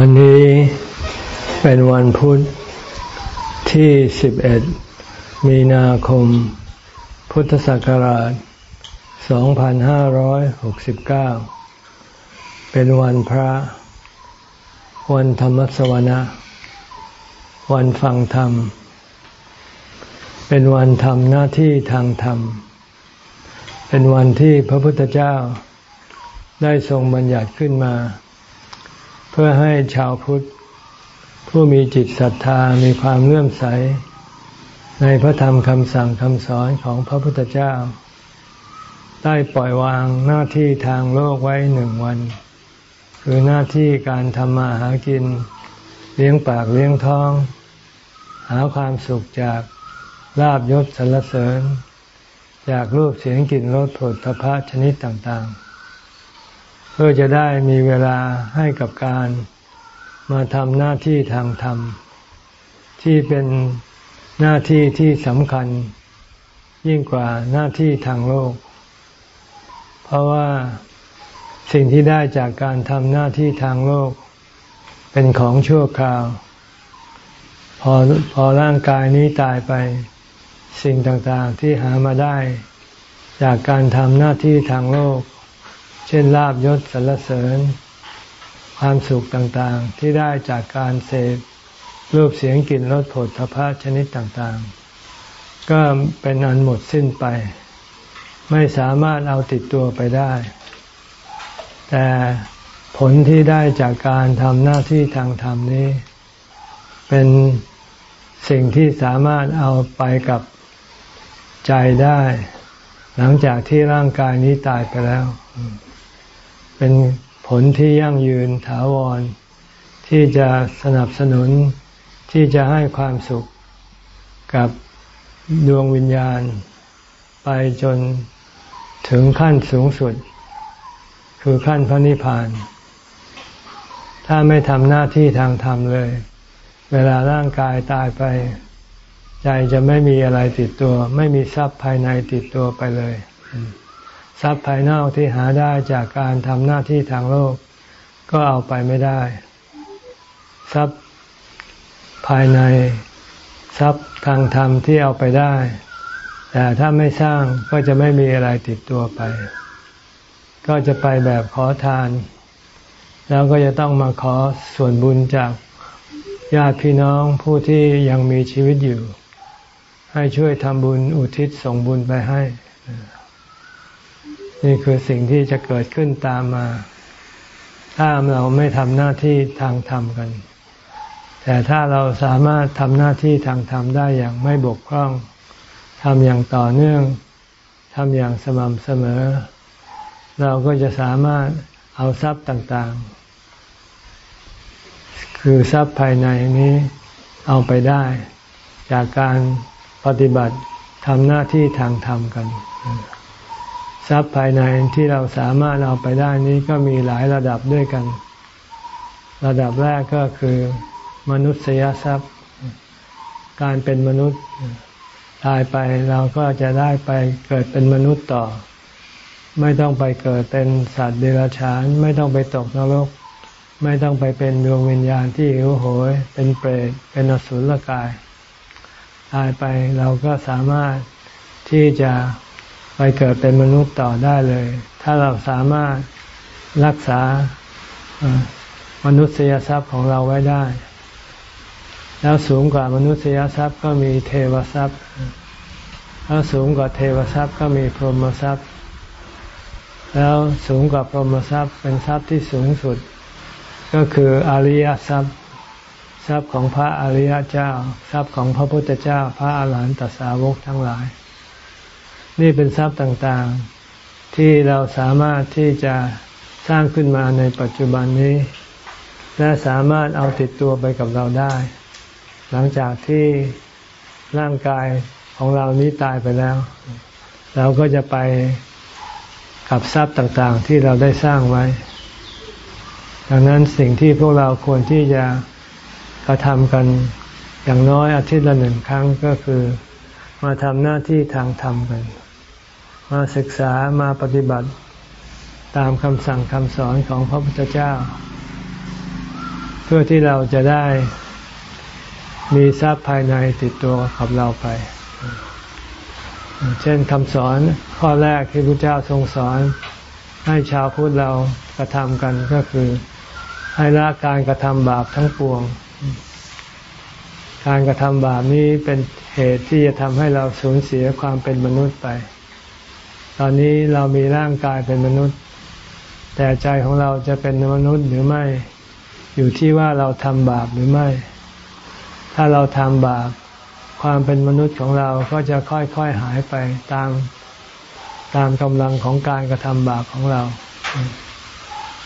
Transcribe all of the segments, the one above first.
วันนี้เป็นวันพุธที่ 11 มีนาคม พุทธศักราช 2569 เป็นวันพระ วันธรรมสวนะ วันฟังธรรม เป็นวันทำหน้าที่ทางธรรม เป็นวันที่พระพุทธเจ้าได้ทรงบัญญัติขึ้นมา พื่อให้ชาวพุทธ ผู้มีจิตศรัทธามีความเลื่อมใส ในพระธรรมคำสั่งคำสอนของพระพุทธเจ้า ได้ปล่อยวางหน้าที่ทางโลกไว้หนึ่งวัน คือหน้าที่การทำมาหากิน เลี้ยงปากเลี้ยงท้อง หาความสุขจากลาบยศสรรเสริญ จากรูปเสียงกลิ่นรสผลทพะชนิดต่างๆ พื่อจะได้มีเวลาให้กับการมาทำหน้าที่ทางธรรม ที่เป็นหน้าที่ที่สำคัญ ยิ่งกว่าหน้าที่ทางโลก เพราะว่าสิ่งที่ได้จากการทำหน้าที่ทางโลก เป็นของชั่วคราว พอพอร่างกายนี้ตายไป สิ่งต่างๆที่หามาได้ จากการทำหน้าที่ทางโลก เช่นลาบยศสรรเสริญ ความสุขต่างๆ ที่ได้จากการเสพรูปเสียงกลิ่นรสผลทพะชนิดต่างๆ ก็เป็นอันหมดสิ้นไป ไม่สามารถเอาติดตัวไปได้ แต่ผลที่ได้จากการทำหน้าที่ทางธรรมนี้ เป็นสิ่งที่สามารถเอาไปกับใจได้ หลังจากที่ร่างกายนี้ตายไปแล้ว เป็นผลที่ยั่งยืนถาวร ที่จะสนับสนุนที่จะให้ความสุขกับดวงวิญญาณ ไปจนถึงขั้นสูงสุด คือขั้นพระนิพพาน ถ้าไม่ทำหน้าที่ทางธรรมเลย เวลาร่างกายตายไป ใจจะไม่มีอะไรติดตัว ไม่มีทรัพย์ภายในติดตัวไปเลย ทรัพย์ภายนอกที่หาได้จากการทำหน้าที่ทางโลก ก็เอาไปไม่ได้ ทรัพย์ภายในทรัพย์ทางธรรมที่เอาไปได้ แต่ถ้าไม่สร้างก็จะไม่มีอะไรติดตัวไป ก็จะไปแบบขอทาน แล้วก็จะต้องมาขอส่วนบุญจากญาติพี่น้องผู้ที่ยังมีชีวิตอยู่ ให้ช่วยทำบุญอุทิศส่งบุญไปให้ นี่คือสิ่งที่จะเกิดขึ้นตามมา ถ้าเราไม่ทำหน้าที่ทางธรรมกัน แต่ถ้าเราสามารถทำหน้าที่ทางธรรมได้อย่างไม่บกพร่องทำอย่างต่อเนื่องทำอย่างสม่ำเสมอ เราก็จะสามารถเอาทรัพย์ต่างๆ คือทรัพย์ภายในนี้เอาไปได้ จากการปฏิบัติทำหน้าที่ทางธรรมกัน ทรัพย์ภายในที่เราสามารถเอาไปได้นี้ก็มีหลายระดับด้วยกัน ระดับแรกก็คือมนุษยทรัพย์ การเป็นมนุษย์ตายไปเราก็จะได้ไปเกิดเป็นมนุษย์ต่อ ไม่ต้องไปเกิดเป็นสัตว์เดรัจฉาน ไม่ต้องไปตกนรก ไม่ต้องไปเป็นดวงวิญญาณที่หิวโหย เป็นเปรตเป็นอสุรกาย ตายไปเราก็สามารถที่จะ ไปเกิดเป็นมนุษย์ต่อได้เลย ถ้าเราสามารถรักษามนุษยทรัพย์ของเราไว้ได้ แล้วสูงกว่ามนุษยทรัพย์ก็มีเทวทรัพย์ แล้วสูงกว่าเทวทรัพย์ก็มีพรหมทรัพย์ แล้วสูงกว่าพรหมทรัพย์ เป็นทรัพย์ที่สูงสุด ก็คืออริยทรัพย์ ทรัพย์ของพระอริยเจ้า ทรัพย์ของพระพุทธเจ้า พระอาหารหันตสาวกทั้งหลาย นี่เป็นทรัพย์ต่างๆ ที่เราสามารถที่จะสร้างขึ้นมาในปัจจุบันนี้ และสามารถเอาติดตัวไปกับเราได้ หลังจากที่ร่างกายของเรานี้ตายไปแล้ว เราก็จะไปกับทรัพย์ต่างๆ ที่เราได้สร้างไว้ ดังนั้นสิ่งที่พวกเราควรที่จะกระทำกันอย่างน้อยอาทิตย์ละหนึ่งครั้งก็คือ มาทำหน้าที่ทางธรรมกัน มาศึกษามาปฏิบัติ ตามคำสั่งคำสอนของพระพุทธเจ้า เพื่อที่เราจะได้มีทรัพย์ภายในติดตัวกับเราไป เช่นคำสอนข้อแรกที่พระเจ้าทรงสอนให้ชาวพุทธเรากระทำกันก็คือให้ละการกระทำบาปทั้งปวง การกระทำบาปนี้เป็นเหตุที่จะทำให้เราสูญเสียความเป็นมนุษย์ไป ตอนนี้เรามีร่างกายเป็นมนุษย์ แต่ใจของเราจะเป็นมนุษย์หรือไม่ อยู่ที่ว่าเราทำบาปหรือไม่ ถ้าเราทำบาป ความเป็นมนุษย์ของเราก็จะค่อยๆหายไปตามตามกำลังของการกระทำบาปของเรา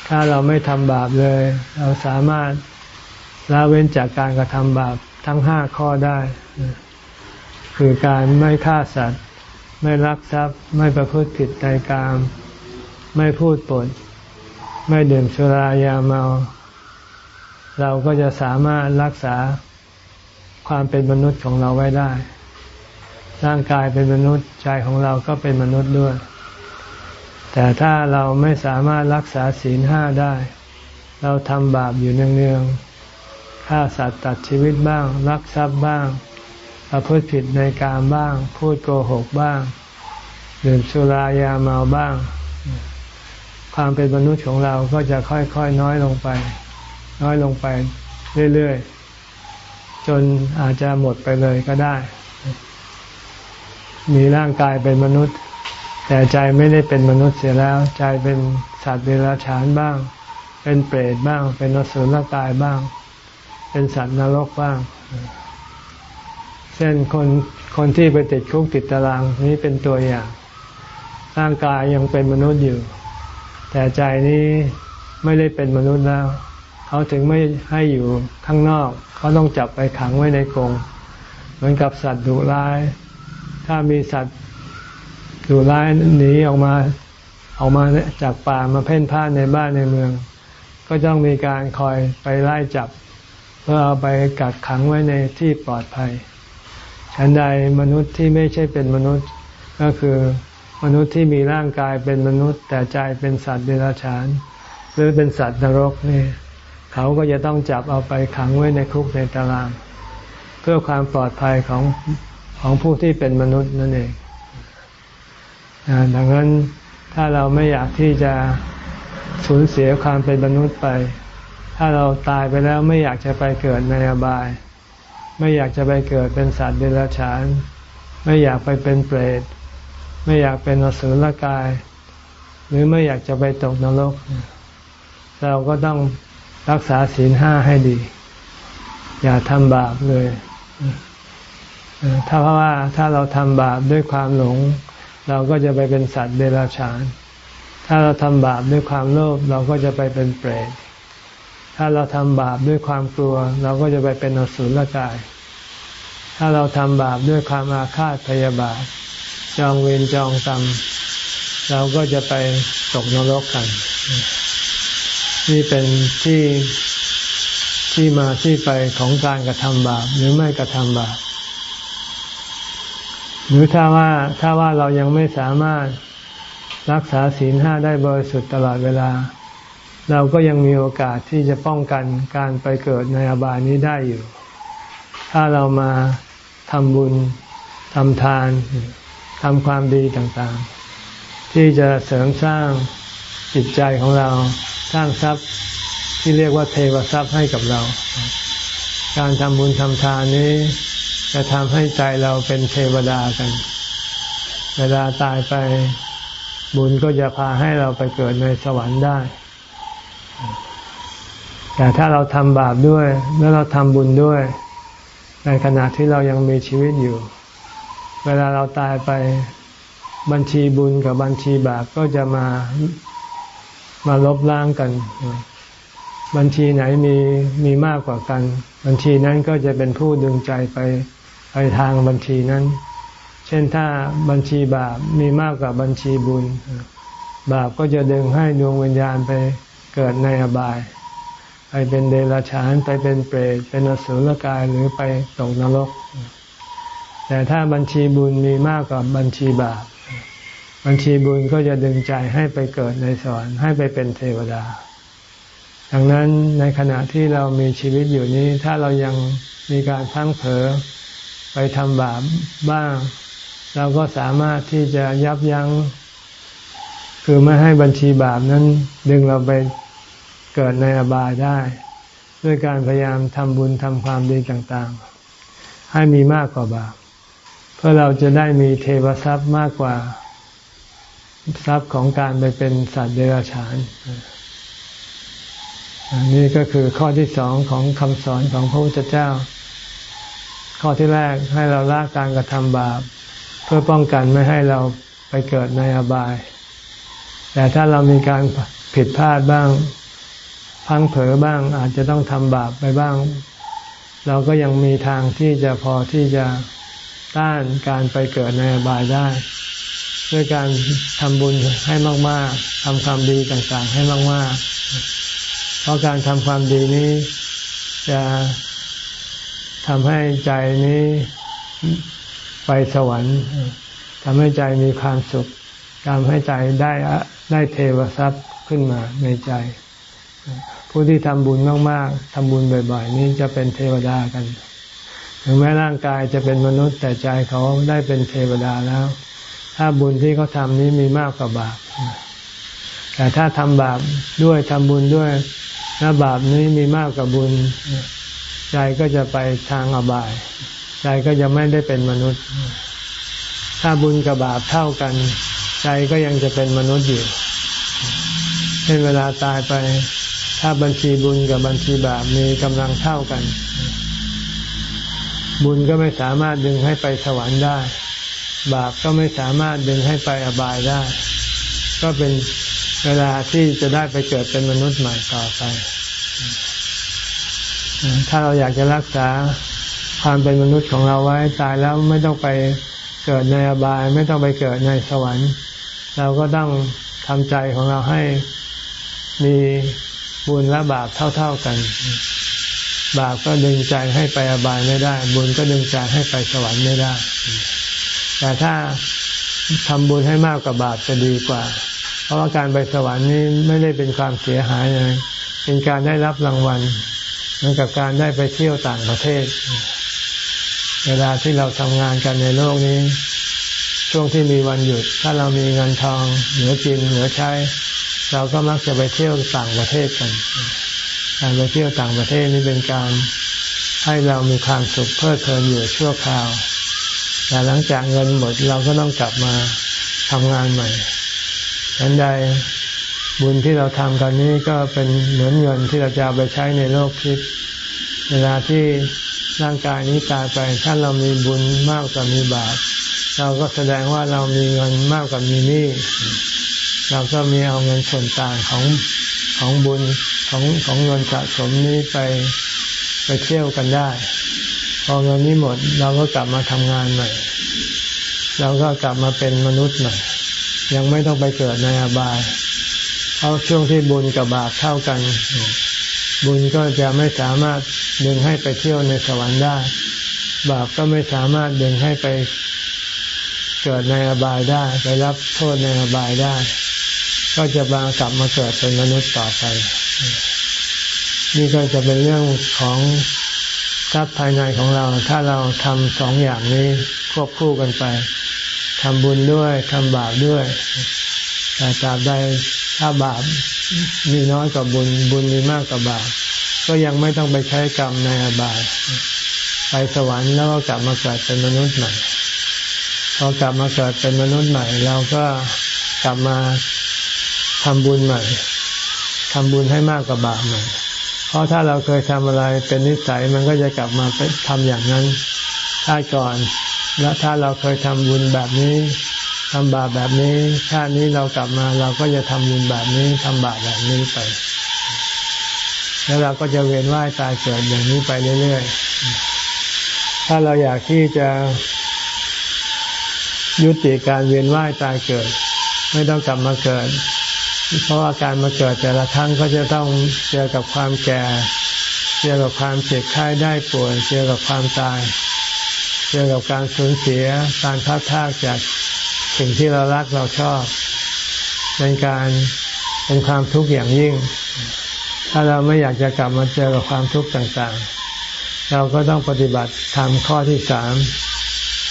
ถ้าเราไม่ทำบาปเลย เราสามารถละเว้นจากการกระทำบาปทั้งห้าข้อได้ คือการไม่ฆ่าสัตว์ ไม่ลักทรัพย์ ไม่ประพฤติผิดในกาม ไม่พูดปด ไม่ดื่มสุรายาเมา เราก็จะสามารถรักษาความเป็นมนุษย์ของเราไว้ได้ ร่างกายเป็นมนุษย์ใจของเราก็เป็นมนุษย์ด้วย แต่ถ้าเราไม่สามารถรักษาศีลห้าได้ เราทำบาปอยู่เนืองๆฆ่าสัตว์ตัดชีวิตบ้างลักทรัพย์บ้าง ประพฤติผิดในการบ้าง พูดโกหกบ้าง ดื่มสุรายาเมาบ้าง ความเป็นมนุษย์ของเราก็จะค่อยๆน้อยลงไป น้อยลงไปเรื่อยๆ จนอาจจะหมดไปเลยก็ได้ มีร่างกายเป็นมนุษย์ แต่ใจไม่ได้เป็นมนุษย์เสียแล้ว ใจเป็นสัตว์เดรัจฉานบ้าง เป็นเปรตบ้าง เป็นนสุลกายบ้าง เป็นสัตว์นรกบ้าง ช่นคนคนที่ไปติดคุกติดตารางนี้เป็นตัวอย่าง ร่างกายยังเป็นมนุษย์อยู่ แต่ใจนี้ไม่ได้เป็นมนุษย์แล้ว เขาถึงไม่ให้อยู่ข้างนอก เขาต้องจับไปขังไว้ในกรงเหมือนกับสัตว์ดุร้าย ถ้ามีสัตว์ดุร้ายหนีออกมาออกมาจากป่ามาเพ่นพ่านในบ้านในเมือง ก็ต้องมีการคอยไปไล่จับ เพื่อเอาไปกักขังไว้ในที่ปลอดภัย ฉันใดมนุษย์ที่ไม่ใช่เป็นมนุษย์ก็คือมนุษย์ที่มีร่างกายเป็นมนุษย์ แต่ใจเป็นสัตว์เดรัจฉาน หรือเป็นสัตว์นรกนี่เขาก็จะต้องจับเอาไปขังไว้ในคุกในตาราง เพื่อความปลอดภัยของของผู้ที่เป็นมนุษย์นั่นเองดังนั้นถ้าเราไม่อยากที่จะสูญเสียความเป็นมนุษย์ไป ถ้าเราตายไปแล้วไม่อยากจะไปเกิดในอบาย ไม่อยากจะไปเกิดเป็นสัตว์เดรัจฉาน ไม่อยากไปเป็นเปรต ไม่อยากเป็นอสุรกาย หรือไม่อยากจะไปตกนรก เราก็ต้องรักษาศีลห้าให้ดี อย่าทำบาปเลย ถ้าเพราะว่าถ้าเราทำบาปด้วยความหลง เราก็จะไปเป็นสัตว์เดรัจฉาน ถ้าเราทำบาปด้วยความโลภเราก็จะไปเป็นเปรต ถ้าเราทำบาปด้วยความกลัว เราก็จะไปเป็นอสุรกาย ถ้าเราทำบาปด้วยความอาฆาตพยาบาท จองเวรจองกรรมเราก็จะไปตกนรกกัน นี่เป็นที่ที่มาที่ไปของการกระทำบาปหรือไม่กระทำบาปหรือถ้าว่าถ้าว่าเรายังไม่สามารถรักษาศีลห้าได้บริสุทธิ์ตลอดเวลา เราก็ยังมีโอกาสที่จะป้องกันการไปเกิดในอบายนี้ได้อยู่ ถ้าเรามาทำบุญทำทานทำความดีต่างๆ ที่จะเสริมสร้างจิตใจของเราสร้างทรัพย์ที่เรียกว่าเทวทรัพย์ให้กับเรา การทำบุญทำทานนี้ จะทำให้ใจเราเป็นเทวดากัน เวลาตายไปบุญก็จะพาให้เราไปเกิดในสวรรค์ได้ แต่ถ้าเราทำบาปด้วย แล้วเราทำบุญด้วย ในขณะที่เรายังมีชีวิตอยู่ เวลาเราตายไปบัญชีบุญกับบัญชีบาปก็จะมามาลบล้างกัน บัญชีไหนมีมีมากกว่ากัน บัญชีนั้นก็จะเป็นผู้ดึงใจไปไปทางบัญชีนั้น เช่นถ้าบัญชีบาปมีมากกว่าบัญชีบุญ บาปก็จะดึงให้ดวงวิญญาณไปเกิดในอบาย ไปเป็นเดรัจฉานไปเป็นเปรตเป็นอสุรกายหรือไปตกนรก แต่ถ้าบัญชีบุญมีมากกว่าบัญชีบาปบัญชีบุญก็จะดึงใจให้ไปเกิดในสวรรค์ให้ไปเป็นเทวดา ดังนั้นในขณะที่เรามีชีวิตอยู่นี้ ถ้าเรายังมีการพังเผลอไปทำบาปบ้าง เราก็สามารถที่จะยับยัง้ง คือไม่ให้บัญชีบาปนั้นดึงเราไป เกิดในอบายได้ ด้วยการพยายามทำบุญทำความดีต่างๆ ให้มีมากกว่าบาปเพื่อเราจะได้มีเทวทรัพย์มากกว่า ทรัพย์ของการไปเป็นสัตว์เดรัจฉานอันนี้ก็คือข้อที่สองของคำสอนของพระพุทธเจ้า ข้อที่แรกให้เราละการกระทำบาป เพื่อป้องกันไม่ให้เราไปเกิดในอบาย แต่ถ้าเรามีการผิดพลาดบ้าง พังเผลอบ้างอาจจะต้องทำบาปไปบ้าง เราก็ยังมีทางที่จะพอที่จะต้านการไปเกิดในอบายได้ ด้วยการทำบุญให้มาก ๆทำความดีต่างๆ ให้มาก ๆ เพราะการทำความดีนี้จะทำให้ใจนี้ไปสวรรค์ทำให้ใจมีความสุขทำให้ใจได้ได้เทวทรัพย์ขึ้นมาในใจ ผู้ที่ทำบุญมากๆทำบุญบ่อย ๆ นี้จะเป็นเทวดากันถึงแม้ร่างกายจะเป็นมนุษย์แต่ใจเขาได้เป็นเทวดาแล้ว ถ้าบุญที่เขาทำนี้มีมากกว่าบาปแต่ถ้าทำบาปด้วยทำบุญด้วยถ้าบาปนี้มีมากกว่าบุญใจก็จะไปทางอบายใจก็จะไม่ได้เป็นมนุษย์ ถ้าบุญกับบาปเท่ากันใจก็ยังจะเป็นมนุษย์อยู่เช่นเวลาตายไป ถ้าบัญชีบุญกับบัญชีบาปมีกำลังเท่ากัน บุญก็ไม่สามารถดึงให้ไปสวรรค์ได้ บาปก็ไม่สามารถดึงให้ไปอบายได้ ก็เป็นเวลาที่จะได้ไปเกิดเป็นมนุษย์ใหม่ต่อไป ถ้าเราอยากจะรักษาความเป็นมนุษย์ของเราไว้ตายแล้วไม่ต้องไปเกิดในอบาย ไม่ต้องไปเกิดในสวรรค์ เราก็ต้องทำใจของเราให้มี บุญและบาปเท่า ๆกัน บาปก็ดึงใจให้ไปอบายไม่ได้ บุญก็ดึงใจให้ไปสวรรค์ไม่ได้ แต่ถ้าทำบุญให้มากกว่าบาปจะดีกว่า เพราะว่าการไปสวรรค์นี้ไม่ได้เป็นความเสียหายเลยเป็นการได้รับรางวัลเหมือนกับการได้ไปเที่ยวต่างประเทศ เวลาที่เราทำงานกันในโลกนี้ ช่วงที่มีวันหยุด ถ้าเรามีเงินทองเหลือกินเหลือใช้ เราก็มักจะไปเที่ยวต่างประเทศกัน การไปเที่ยวต่างประเทศนี้เป็นการให้เรามีความสุขเพื่อเทินอยู่ชั่วคราว แต่หลังจากเงินหมดเราก็ต้องกลับมาทำงานใหม่ฉันใดบุญที่เราทำกันนี้ก็เป็นเหมือนเงินที่เราจะไปใช้ในโลกทิพย์เวลาที่ร่างกายนี้ตายไป ถ้าเรามีบุญมากกว่ามีบาปเราก็แสดงว่าเรามีเงินมากกว่ามีหนี้ เราก็มีเอาเงินส่วนต่างของของบุญของของเงินสะสมนี้ไปไปเที่ยวกันได้ พอเงินนี้หมด เราก็กลับมาทำงานใหม่ เราก็กลับมาเป็นมนุษย์ใหม่ ยังไม่ต้องไปเกิดในอบายเพราะช่วงที่บุญกับบาปเท่ากัน บุญก็จะไม่สามารถดึงให้ไปเที่ยวในสวรรค์ได้ บาปก็ไม่สามารถดึงให้ไปเกิดในอบายได้ ไปรับโทษในอบายได้ ก็จะมากลับมาเกิดเป็นมนุษย์ต่อไป นี่ก็จะเป็นเรื่องของทรัพย์ภายในของเรา ถ้าเราทำสองอย่างนี้ควบคู่กันไปทำบุญด้วยทำบาปด้วยแต่ตราบใดถ้าบาปมีน้อยกว่าบุญ บุญมีมากกว่าบาปก็ยังไม่ต้องไปใช้กรรมในอบายไปสวรรค์แล้วก็กลับมาเกิดเป็นมนุษย์ใหม่พอกลับมาเกิดเป็นมนุษย์ใหม่เราก็กลับมา ทำบุญใหม่ทำบุญให้มากกว่าบาปใหม่ เพราะถ้าเราเคยทำอะไรเป็นนิสัยมันก็จะกลับมาทำอย่างนั้นถ้าก่อน และถ้าเราเคยทำบุญแบบนี้ทำบาปแบบนี้ชาตินี้เรากลับมาเราก็จะทำบุญแบบนี้ทำบาปแบบนี้ไป แล้วเราก็จะเวียนว่ายตายเกิดอย่างนี้ไปเรื่อยๆ ถ้าเราอยากที่จะยุติการเวียนว่ายตายเกิด ไม่ต้องกลับมาเกิด เพราะว่าการมาเกิดแต่ละครั้งก็จะต้องเจอกับความแก่ เจอกับความเจ็บไข้ได้ป่วย เจอกับความตายเกี่ยวกับการสูญเสีย การพัดพากจากสิ่งที่เรารักเราชอบ เป็นการเป็นความทุกข์อย่างยิ่ง ถ้าเราไม่อยากจะกลับมาเจอกับความทุกข์ต่างๆ เราก็ต้องปฏิบัติทำข้อที่สาม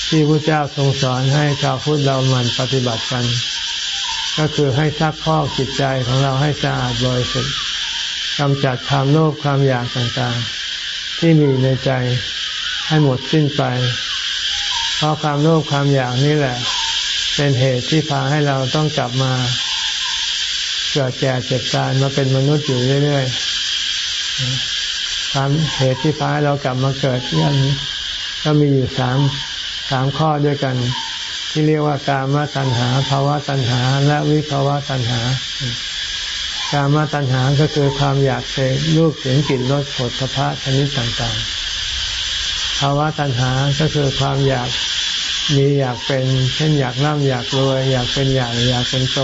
ที่พระเจ้าทรงสอนให้ชาวพุทธเรามันปฏิบัติกัน ก็คือให้ซักพอกจิตใจของเราให้สะอาดบริสุทธิ์กำจัดความโลภความอยากต่างๆ ที่มีในใจให้หมดสิ้นไป เพราะความโลภความอยากนี่แหละ เป็นเหตุที่พาให้เราต้องกลับมาเกิดแก่เจ็บตายมาเป็นมนุษย์อยู่เรื่อยๆความเหตุที่พาให้เรากลับมาเกิดนี่ก็มีอยู่สามสามข้อด้วยกัน ที่เรียกว่ากามตัณหาภาวะตัณหา และวิภาวะตัณหา กามตัณหาก็คือความอยากเสพรูปเสียงกลิ่นรสผลพระชนิดต่างๆ ภาวะตัณหาก็คือความอยากมีอยากเป็น เช่นอยากร่ำอยากรวย อยากเป็นอยากอยากเป็นโต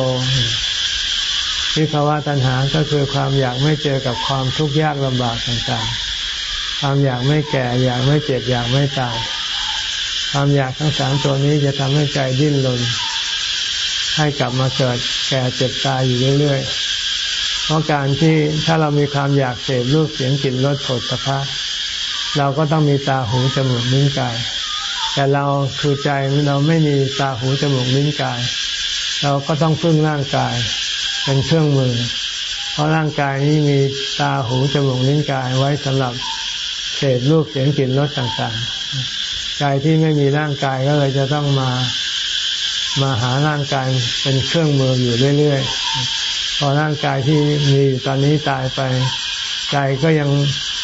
วิภาวะตัณหาก็คือความอยากไม่เจอกับความทุกข์ยากลำบากต่างๆ ความอยากไม่แก่อยากไม่เจ็บอยากไม่ตาย ความอยากทั้งสามตัวนี้จะทำให้ใจดิ้นรนให้กลับมาเกิดแก่เจ็บตายอยู่เรื่อยๆ เพราะการที่ถ้าเรามีความอยากเสพรูปเสียงกลิ่นรสผลพระเราก็ต้องมีตาหูจมูกลิ้นกาย แต่เราคือใจเราไม่มีตาหูจมูกลิ้นกาย เราก็ต้องพึ่งร่างกายเป็นเครื่องมือ เพราะร่างกายนี้มีตาหูจมูกลิ้นกายไว้สำหรับเสพรูปเสียงกลิ่นรสต่างๆ ใจที่ไม่มีร่างกายก็เลยจะต้องมามาหาร่างกายเป็นเครื่องมืออยู่เรื่อยๆ พอร่างกายที่มีอยู่ตอนนี้ตายไป ใจก็ยัง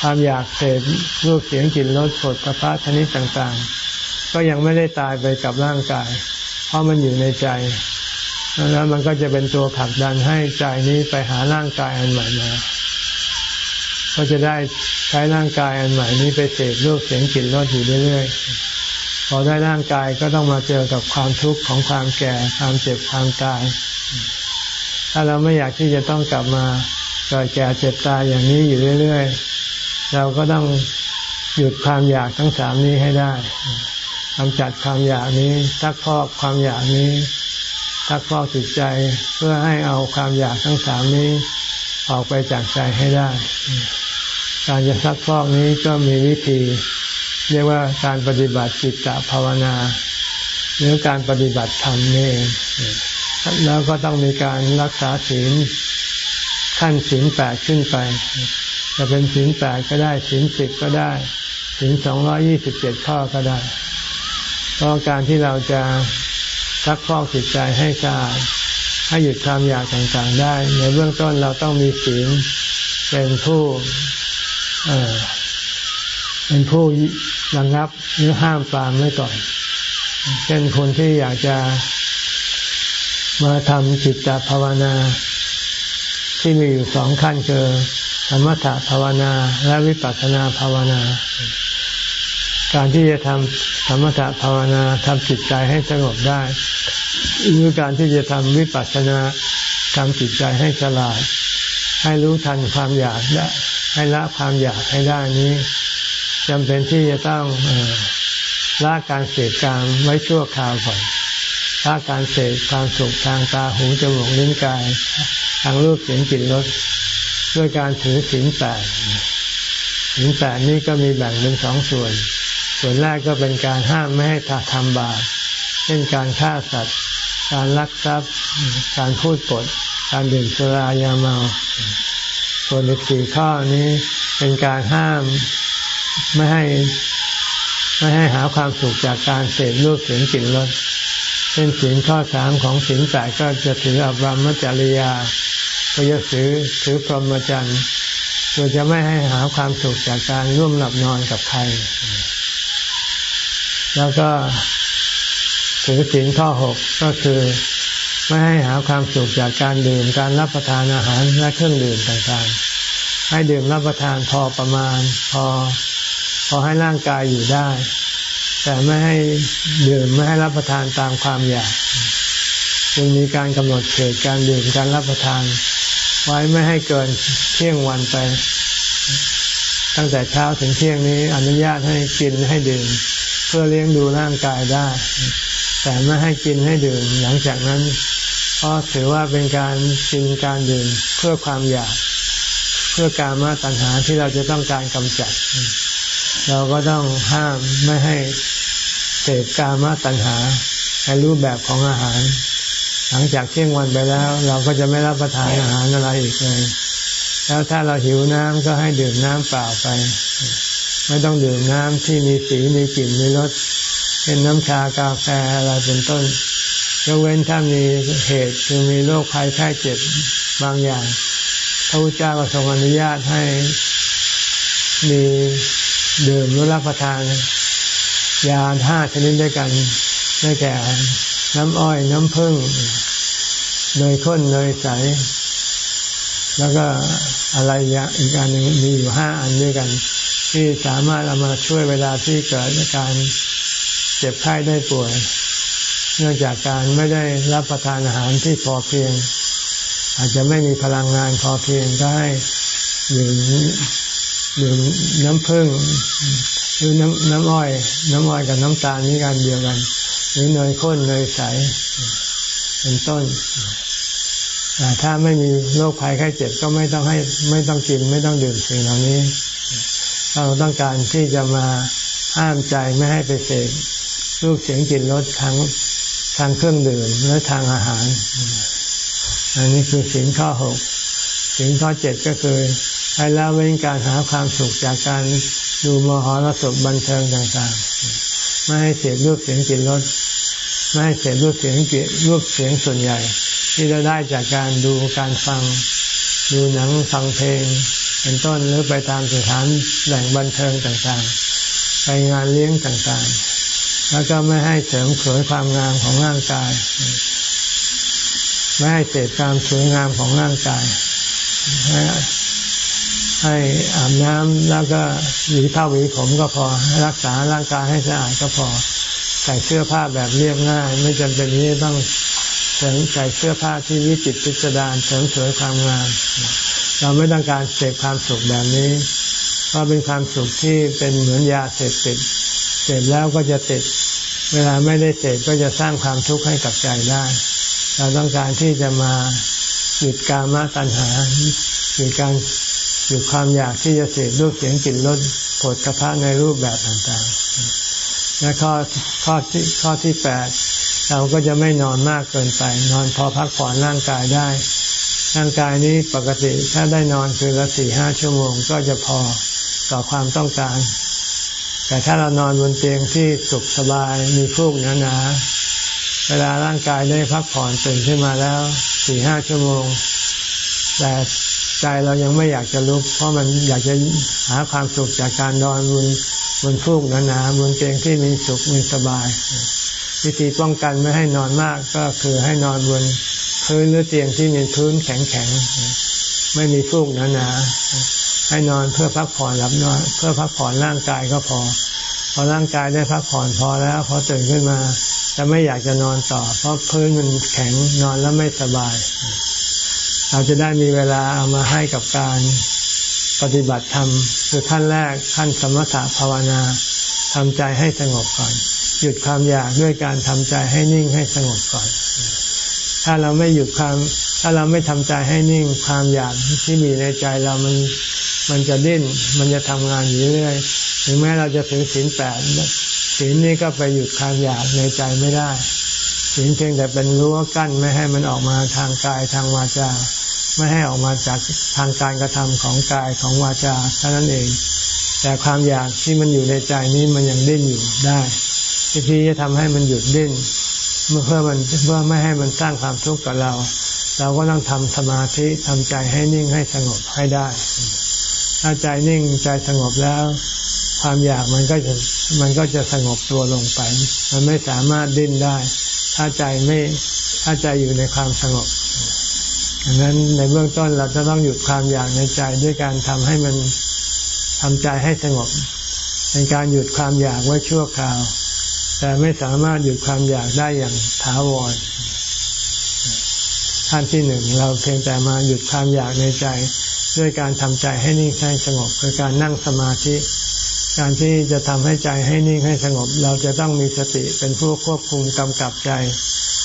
ความอยากเสพรูปเสียงกลิ่นรสผลพระชนิดต่างๆ ก็ยังไม่ได้ตายไปกับร่างกาย เพราะมันอยู่ในใจ แล้วมันก็จะเป็นตัวผลักดันให้ใจนี้ไปหาร่างกายอันใหม่มาก็จะได้ ช้ร่างกายอันใหม่นี้ไปเสพรูปเสียงกลิ่นรสอยู่เรื่อยๆพอได้ร่างกายก็ต้องมาเจอกับความทุกข์ของความแก่ ความเจ็บความตาย ถ้าเราไม่อยากที่จะต้องกลับมาเกิดแก่เจ็บตายอย่างนี้อยู่เรื่อยๆ เราก็ต้องหยุดความอยากทั้งสามนี้ให้ได้กำจัดความอยากนี้ทักพอกความอยากนี้ซักฟอกจิตใจเพื่อให้เอาความอยากทั้งสามนี้ออกไปจากใจให้ได้ การจะซักฟอกนี้ก็มีวิธี เรียกว่าการปฏิบัติจิตตภาวนา หรือการปฏิบัติธรรมนี่เองแล้วก็ต้องมีการรักษาศีลขั้นศีลแปดขึ้นไป จะเป็นศีลแปดก็ได้ศีลสิบก็ได้ศีลสองร้อยี่สิบเจ็ดข้อก็ได้ เพราะการที่เราจะซักฟอกจิตใจให้สะอาดให้หยุดความอยากต่างๆได้ ในเบื้องต้นเราต้องมีศีลเป็นผู้ เป็นผู้ระงงับหรือห้ามปรามไว้ก่อน เช่นคนที่อยากจะมาทำจิตตภาวนา ที่มีอยู่สองขั้นคือสมถภาวนาและวิปัสสนาภาวนา การที่จะทำสมถภาวนาทำจิตใจให้สงบได้หรือการที่จะทำวิปัสสนาทำจิตใจให้ฉลาด ให้รู้ทันความอยากได้ ให้ละความอยากให้ได้นี้จำเป็นที่จะต้องละการเสพกามไว้ชั่วคราวก่อนละการเสพความสุขทางตาหูจมูกลิ้นกาย ทางรูปเสียงกลิ่นรสด้วยการถือศีลแปดศีลแปดนี้ก็มีแบ่งเป็นสองส่วน ส่วนแรกก็เป็นการห้ามไม่ให้ทำบาปเช่นการฆ่าสัตว์ การลักทรัพย์ การพูดปด การดื่มสุรายาเมา ส่วนอีกสี่ข้อนี้เป็นการห้ามไม่ให้ไม่ให้หาความสุขจากการเสพรูปเสียงกลิ่นรสเช่นศีลข้อสามของศีลแปดก็จะถืออบรมจริยาก็จะถือถือพรหมจรรย์โดยจะไม่ให้หาความสุขจากการร่วมหลับนอนกับใคร แล้วก็ถือศีลข้อหกก็คือ ไม่ให้หาความสุขจากการดื่มการรับประทานอาหารและเครื่องดื่มต่างๆ ให้ดื่มรับประทานพอประมาณ พอพอให้ร่างกายอยู่ได้ แต่ไม่ให้ดื่มไม่ให้รับประทานตามความอยากจึงมีการกำหนดเขตการดื่มการรับประทาน ไว้ไม่ให้เกินเที่ยงวันไป ตั้งแต่เช้าถึงเที่ยงนี้อนุญาตให้กินให้ดื่ม เพื่อเลี้ยงดูร่างกายได้ แต่ไม่ให้กินให้ดื่มหลังจากนั้น เพราะถือว่าเป็นการกินการดื่มเพื่อความอยาก เพื่อการมาตัณหาที่เราจะต้องการกำจัด เราก็ต้องห้ามไม่ให้เสพกามาตัณหาในรูปแบบของอาหาร หลังจากเที่ยงวันไปแล้ว เราก็จะไม่รับประทานอาหารอะไรอีกเลย แล้วถ้าเราหิวน้ำก็ให้ดื่มน้ำเปล่าไป ไม่ต้องดื่มน้ำที่มีสีมีกลิ่นมีรสเป็นน้ำชากาแฟอะไรเป็นต้น ยกเว้นถ้ามีเหตุคือมีโรคภัยไข้เจ็บบางอย่าง พระพุทธเจ้าก็ทรงอนุญาตให้มีดื่มหรือรับประทาน ยาห้าชนิดด้วยกันได้แก่ น้ำอ้อยน้ำผึ้งเนยข้นเนยใส แล้วก็อะไรอีกอันหนึ่งมีอยู่ห้าอันด้วยกัน ที่สามารถเอามาช่วยเวลาที่เกิดการเจ็บไข้ได้ป่วย เนื่องจากการไม่ได้รับประทานอาหารที่พอเพียง อาจจะไม่มีพลังงานพอเพียงก็ให้ดื่มดื่มน้ำผึ้งหรือน้ำน้ำอ้อย น้ำอ้อยกับน้ำตาลนี่กันเดียวกัน หรือเนยข้นเนยใส เป็นต้นแต่ถ้าไม่มีโรคภัยไข้เจ็บก็ไม่ต้องให้ไม่ต้องกินไม่ต้องดื่มสิ่งเหล่านี้ เราต้องการที่จะมาห้ามใจไม่ให้ไปเสพรูปเสียงกลิ่นรสทาง ทางเครื่องดื่มและทางอาหาร อันนี้คือสินข้อหกสินข้อเจ็ดก็คือ ให้ละเว้นการหาความสุขจากการดูมหรสพบันเทิงต่างๆ ไม่ให้เสียรูปเสียงกลิ่นรสไม่ให้เสียรูปเสียงกลิ่นรูปเสียงส่วนใหญ่ ที่เราได้จากการดูการฟัง ดูหนังฟังเพลง เป็นต้นหรือไปตามสถานแหล่งบันเทิงต่างๆ ไปงานเลี้ยงต่างๆ แล้วก็ไม่ให้เสริมสวยความงามของร่างกาย ไม่ให้เสพความสวยงามของร่างกาย ให้ให้อาบน้ำแล้วก็หวีผ้าหวีผมก็พอรักษาร่างกายให้สะอาดก็พอใส่เสื้อผ้าแบบเรียบง่าย ไม่จำเป็นที่ต้องเสริมใส่เสื้อผ้าที่วิจิตรพิสดารเสริมสวยความงามเราไม่ต้องการเสพความสุขแบบนี้เพราะเป็นความสุขที่เป็นเหมือนยาเสพติด เสพแล้วก็จะติด เวลาไม่ได้เสพก็จะสร้างความทุกข์ให้กับใจได้ เราต้องการที่จะมาหยุดกามตัณหาหยุดการหยุดความอยากที่จะเสพรูปเสียงกลิ่นรสผลกระพะในรูปแบบต่างๆและข้อข้อที่ข้อที่แปดเราก็จะไม่นอนมากเกินไป นอนพอพักผ่อนร่างกายได้ ร่างกายนี้ปกติถ้าได้นอนคืนละสี่ห้าชั่วโมงก็จะพอต่อความต้องการ แต่ถ้าเรานอนบนเตียงที่สุขสบายมีฟูกหนาๆเวลาร่างกายได้พักผ่อนตื่นขึ้นมาแล้วสี่ห้าชั่วโมง แต่ใจเรายังไม่อยากจะลุก เพราะมันอยากจะหาความสุขจากการนอนบนบนฟูกหนาๆบนเตียงที่มีสุขมีสบาย วิธีป้องกันไม่ให้นอนมากก็คือให้นอนบนพื้นหรือเตียงที่มีพื้นแข็งๆไม่มีฟูกหนาๆ ให้นอนเพื่อพักผ่อนหลับนอนเพื่อพักผ่อนร่างกายก็พอ พอร่างกายได้พักผ่อนพอแล้วพอตื่นขึ้นมา จะไม่อยากจะนอนต่อ เพราะพื้นมันแข็งนอนแล้วไม่สบาย เราจะได้มีเวลาเอามาให้กับการปฏิบัติธรรมคือขั้นแรกขั้นสมถะภาวนาทำใจให้สงบก่อน หยุดความอยากด้วยการทำใจให้นิ่งให้สงบก่อน ถ้าเราไม่หยุดความ ถ้าเราไม่ทำใจให้นิ่งความอยากที่มีในใจเรามัน มันจะดิ้น มันจะทำงานอยู่เรื่อยถึงแม้เราจะถือศีลแปดศีลนี้ก็ไปหยุดความอยากในใจไม่ได้ศีลเพียงแต่เป็นรั้วกั้นไม่ให้มันออกมาทางกายทางวาจา ไม่ให้ออกมาจากทางการกระทำของกายของวาจาเท่านั้นเอง แต่ความอยากที่มันอยู่ในใจนี้มันยังดิ้นอยู่ได้วิธีจะทำให้มันหยุดดิ้นเมื่อเพื่อมันเพื่อไม่ให้มันสร้างความทุกข์กับเรา เราก็ต้องทำสมาธิทำใจให้นิ่งให้สงบให้ได้ ถ้าใจนิ่งใจสงบแล้ว ความอยากมันก็จะมันก็จะสงบตัวลงไป มันไม่สามารถดิ้นได้ ถ้าใจไม่ถ้าใจอยู่ในความสงบดังนั้นในเบื้องต้นเราจะต้องหยุดความอยากในใจด้วยการทำให้มันทำใจให้สงบเป็นการหยุดความอยากไว้ชั่วคราว แต่ไม่สามารถหยุดความอยากได้อย่างถาวรขั้นที่หนึ่งเราเพียงแต่มาหยุดความอยากในใจ ด้วยการทำใจให้นิ่งให้สงบคือการนั่งสมาธิ การที่จะทำให้ใจให้นิ่งให้สงบ เราจะต้องมีสติเป็นผู้ควบคุมกำกับใจ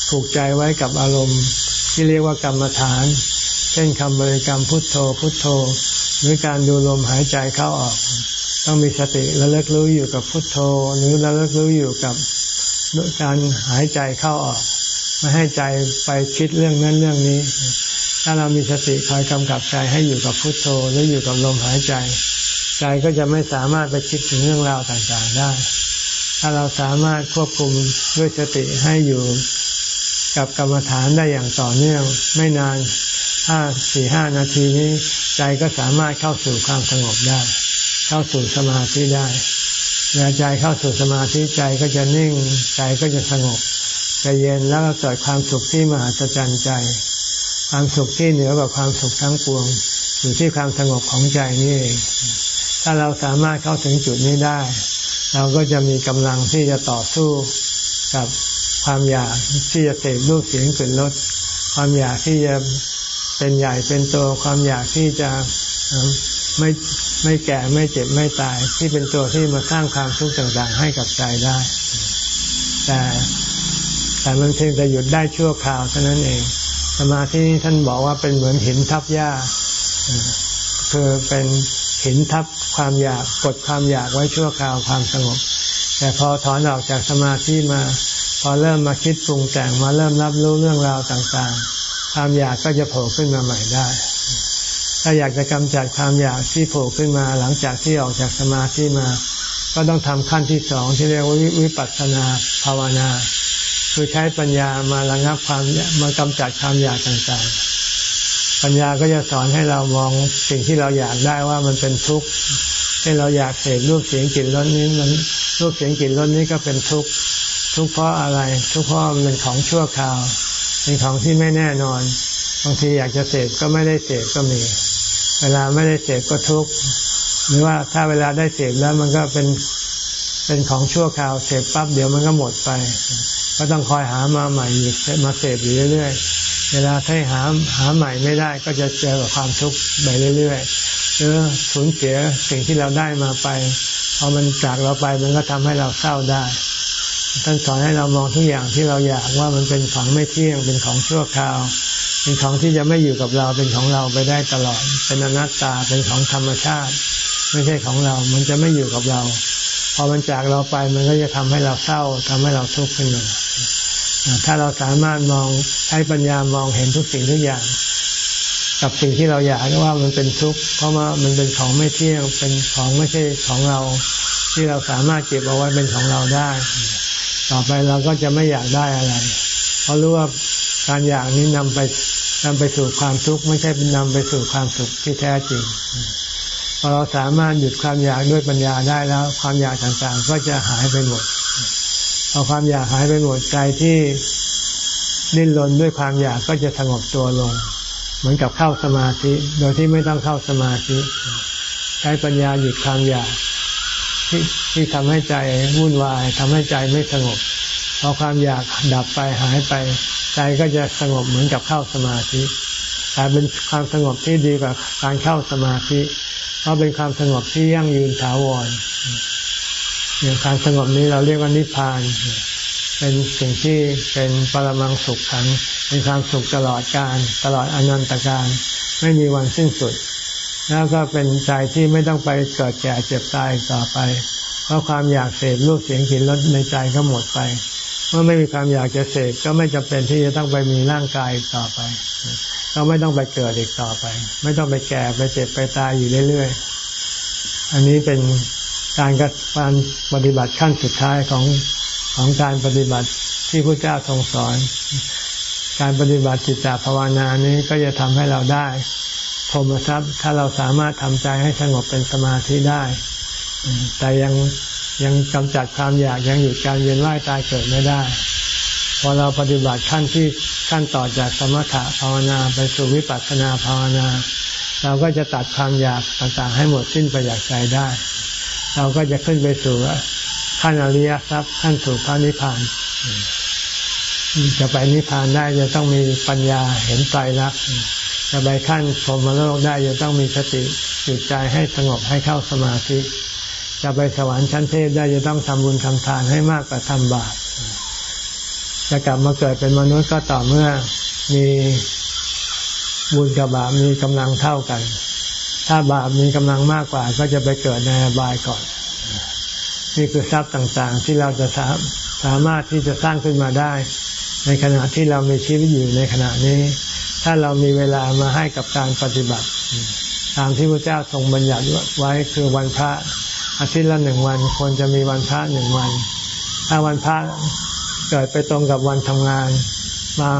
ผูกใจไว้กับอารมณ์ ที่เรียกว่ากรรมฐาน เช่นคำบริกรรมพุทโธพุทโธหหรือการดูลมหายใจเข้าออก ต้องมีสติระลึกรู้อยู่กับพุทโธ หรือระลึกรู้อยู่กับการหายใจเข้าออก ไม่ให้ใจไปคิดเรื่องนั้นเรื่องนี้ ถ้าเรามีสติคอยกำกับใจให้อยู่กับพุทโธหรืออยู่กับลมหายใจ ใจก็จะไม่สามารถไปคิดถึงเรื่องราวต่างๆได้ ถ้าเราสามารถควบคุมด้วยสติให้อยู่กับกรรมฐานได้อย่างต่อเนื่อง ไม่นานห้าสี่ห้านาทีนี้ ใจก็สามารถเข้าสู่ความสงบได้ เข้าสู่สมาธิได้เวลาใจเข้าสู่สมาธิใจก็จะนิ่งใจก็จะสงบใจเย็นแล้วก็เกิดความสุขที่มหัศจรรย์ใจ ความสุขที่เหนือกว่าความสุขทั้งปวง อยู่ที่ความสงบของใจนี่เอง ถ้าเราสามารถเข้าถึงจุดนี้ได้ เราก็จะมีกำลังที่จะต่อสู้กับความอยากที่จะเสพรูปเสียงกลิ่นรสความอยากที่จะเป็นใหญ่เป็นโตความอยากที่จะไม่ไม่แก่ไม่เจ็บไม่ตาย ที่เป็นตัวที่มาสร้างความทุกข์ต่างๆ ให้กับใจได้ แต่แต่มันเพียงแต่หยุดได้ชั่วคราวเท่านั้นเอง สมาธิท่านบอกว่าเป็นเหมือนหินทับหญ้าคือเป็นหินทับความอยากกดความอยากไว้ชั่วคราวความสงบ แต่พอถอนออกจากสมาธิมา พอเริ่มมาคิดปรุงแต่งมาเริ่มรับรู้เรื่องราวต่างๆ ความอยากก็จะโผล่ขึ้นมาใหม่ได้ ถ้าอยากจะกำจัดความอยากที่โผล่ขึ้นมาหลังจากที่ออกจากสมาธิมา ก็ต้องทำขั้นที่สองที่เรียกว่าวิปัสสนาภาวนา คือใช้ปัญญามาระงับความมากำจัดความอยากต่างๆ ปัญญาก็จะสอนให้เรามองสิ่งที่เราอยากได้ว่ามันเป็นทุกข์ให้เราอยากเสพรูปเสียงกลิ่นรสนี้มันรูปเสียงกลิ่นรสนี้ก็เป็นทุกข์ทุกข์เพราะอะไร ทุกข์เพราะมันเป็นของชั่วคราว เป็นของที่ไม่แน่นอนบางทีอยากจะเสพก็ไม่ได้เสพก็มี เวลาไม่ได้เสพก็ทุกข์หรือว่าถ้าเวลาได้เสพแล้วมันก็เป็นเป็นของชั่วคราวเสพปั๊บเดี๋ยวมันก็หมดไป ก็ต้องคอยหามาใหม่มาเสพอยู่เรื่อยๆ เวลาถ้าหาหาใหม่ไม่ได้ก็จะเจอกับความทุกข์ไปเรื่อยๆหรือสูญเสียสิ่งที่เราได้มาไปพอมันจากเราไปมันก็ทำให้เราเศร้าได้ท่านสอนให้เรามองทุกอย่างที่เราอยากว่ามันเป็นของไม่เที่ยงเป็นของชั่วคราว เป็นของที่จะไม่อยู่กับเราเป็นของเราไปได้ตลอด เป็นอนัตตาเป็นของธรรมชาติ ไม่ใช่ของเรา มันจะไม่อยู่กับเรา พอมันจากเราไปมันก็จะทำให้เราเศร้าทำให้เราทุกข์ขึ้นมา ถ้าเราสามารถมองให้ปัญญามองเห็นทุกสิ่งทุกอย่าง กับสิ่งที่เราอยากว่ามันเป็นทุกข์เพราะว่ามันเป็นของไม่เที่ยงเป็นของไม่ใช่ของเรา ที่เราสามารถเก็บเอาไว้เป็นของเราได้ ต่อไปเราก็จะไม่อยากได้อะไร เพราะรู้ว่าการอยากนี้นำไปนำไปสู่ความทุกข์ไม่ใช่เป็นนำไปสู่ความสุขที่แท้จริงพอเราสามารถหยุดความอยากด้วยปัญญาได้แล้ว ความอยากต่างๆ ก็จะหายไปหมด อความอยากหายไปหมดใจที่ดิ้นรนด้วยความอยากก็จะสงบตัวลง เหมือนกับเข้าสมาธิ โดยที่ไม่ต้องเข้าสมาธิ ใช้ปัญญาหยุดความอยากที่ที่ทำให้ใจวุ่นวายทำให้ใจไม่สงบพอความอยากดับไปหายไป ใจก็จะสงบเหมือนกับเข้าสมาธิแต่เป็นความสงบที่ดีกว่าการเข้าสมาธิ เพราะเป็นความสงบที่ยั่งยืนถาวร อย่างการสงบนี้เราเรียกว่านิพพาน เป็นสิ่งที่เป็นปรมังสุขขังเป็นความสุขตลอดกาลตลอดอนันตการ ไม่มีวันสิ้นสุด แล้วก็เป็นใจที่ไม่ต้องไปเกิดแก่เจ็บตายต่อไป เพราะความอยากเสพรูปเสียงกลิ่นรสในใจก็หมดไปเมื่อไม่มีความอยากจะเสพก็ไม่จำเป็นที่จะต้องไปมีร่างกายต่อไปก็ไม่ต้องไปเกิดอีกต่อไป ไม่ต้องไปแก่ไปเจ็บไปตายอยู่เรื่อยๆ อันนี้เป็น การการปฏิบัติขั้นสุดท้ายของของการปฏิบัติที่พระเจ้าทรงสอน การปฏิบัติจิตตภาวนานี้ก็จะทำให้เราได้พรมทรัพย์ถ้าเราสามารถทำใจให้สงบเป็นสมาธิได้ แต่ยังยังกำจัดความอยากยังหยุดการเวียนว่ายตายเกิดไม่ได้ พอเราปฏิบัติขั้นที่ขั้นต่อจากสมถะภาวนาไปสู่วิปัสสนาภาวนา เราก็จะตัดความอยากต่างๆ ให้หมดสิ้นไปจากใจได้ เราก็จะขึ้นไปสู่ขั้นอริยทรัพย์ขั้นสู่พระนิพพานจะไปนิพพานได้จะต้องมีปัญญาเห็นใจรักจะไปขั้นพรหมโลกได้จะต้องมีสติหยุดใจให้สงบให้เข้าสมาธิ จะไปสวรรค์ชั้นเทพได้จะต้องทำบุญทำทานให้มากกว่าทำบาปจะกลับมาเกิดเป็นมนุษย์ก็ต่อเมื่อมีบุญกับบาปมีกำลังเท่ากัน ถ้าบาปมีกำลังมากกว่า ก็จะไปเกิดในอบายก่อน นี่คือทรัพย์ต่างๆ ที่เราจะสาสามารถที่จะสร้างขึ้นมาได้ ในขณะที่เรามีชีวิตอยู่ในขณะนี้ ถ้าเรามีเวลามาให้กับการปฏิบัติ ตามที่พระเจ้าทรงบัญญัติไว้คือวันพระอาทิตย์ละหนึ่งวันควรจะมีวันพระหนึ่งวัน ถ้าวันพระเกิดไปตรงกับวันทำงาน มา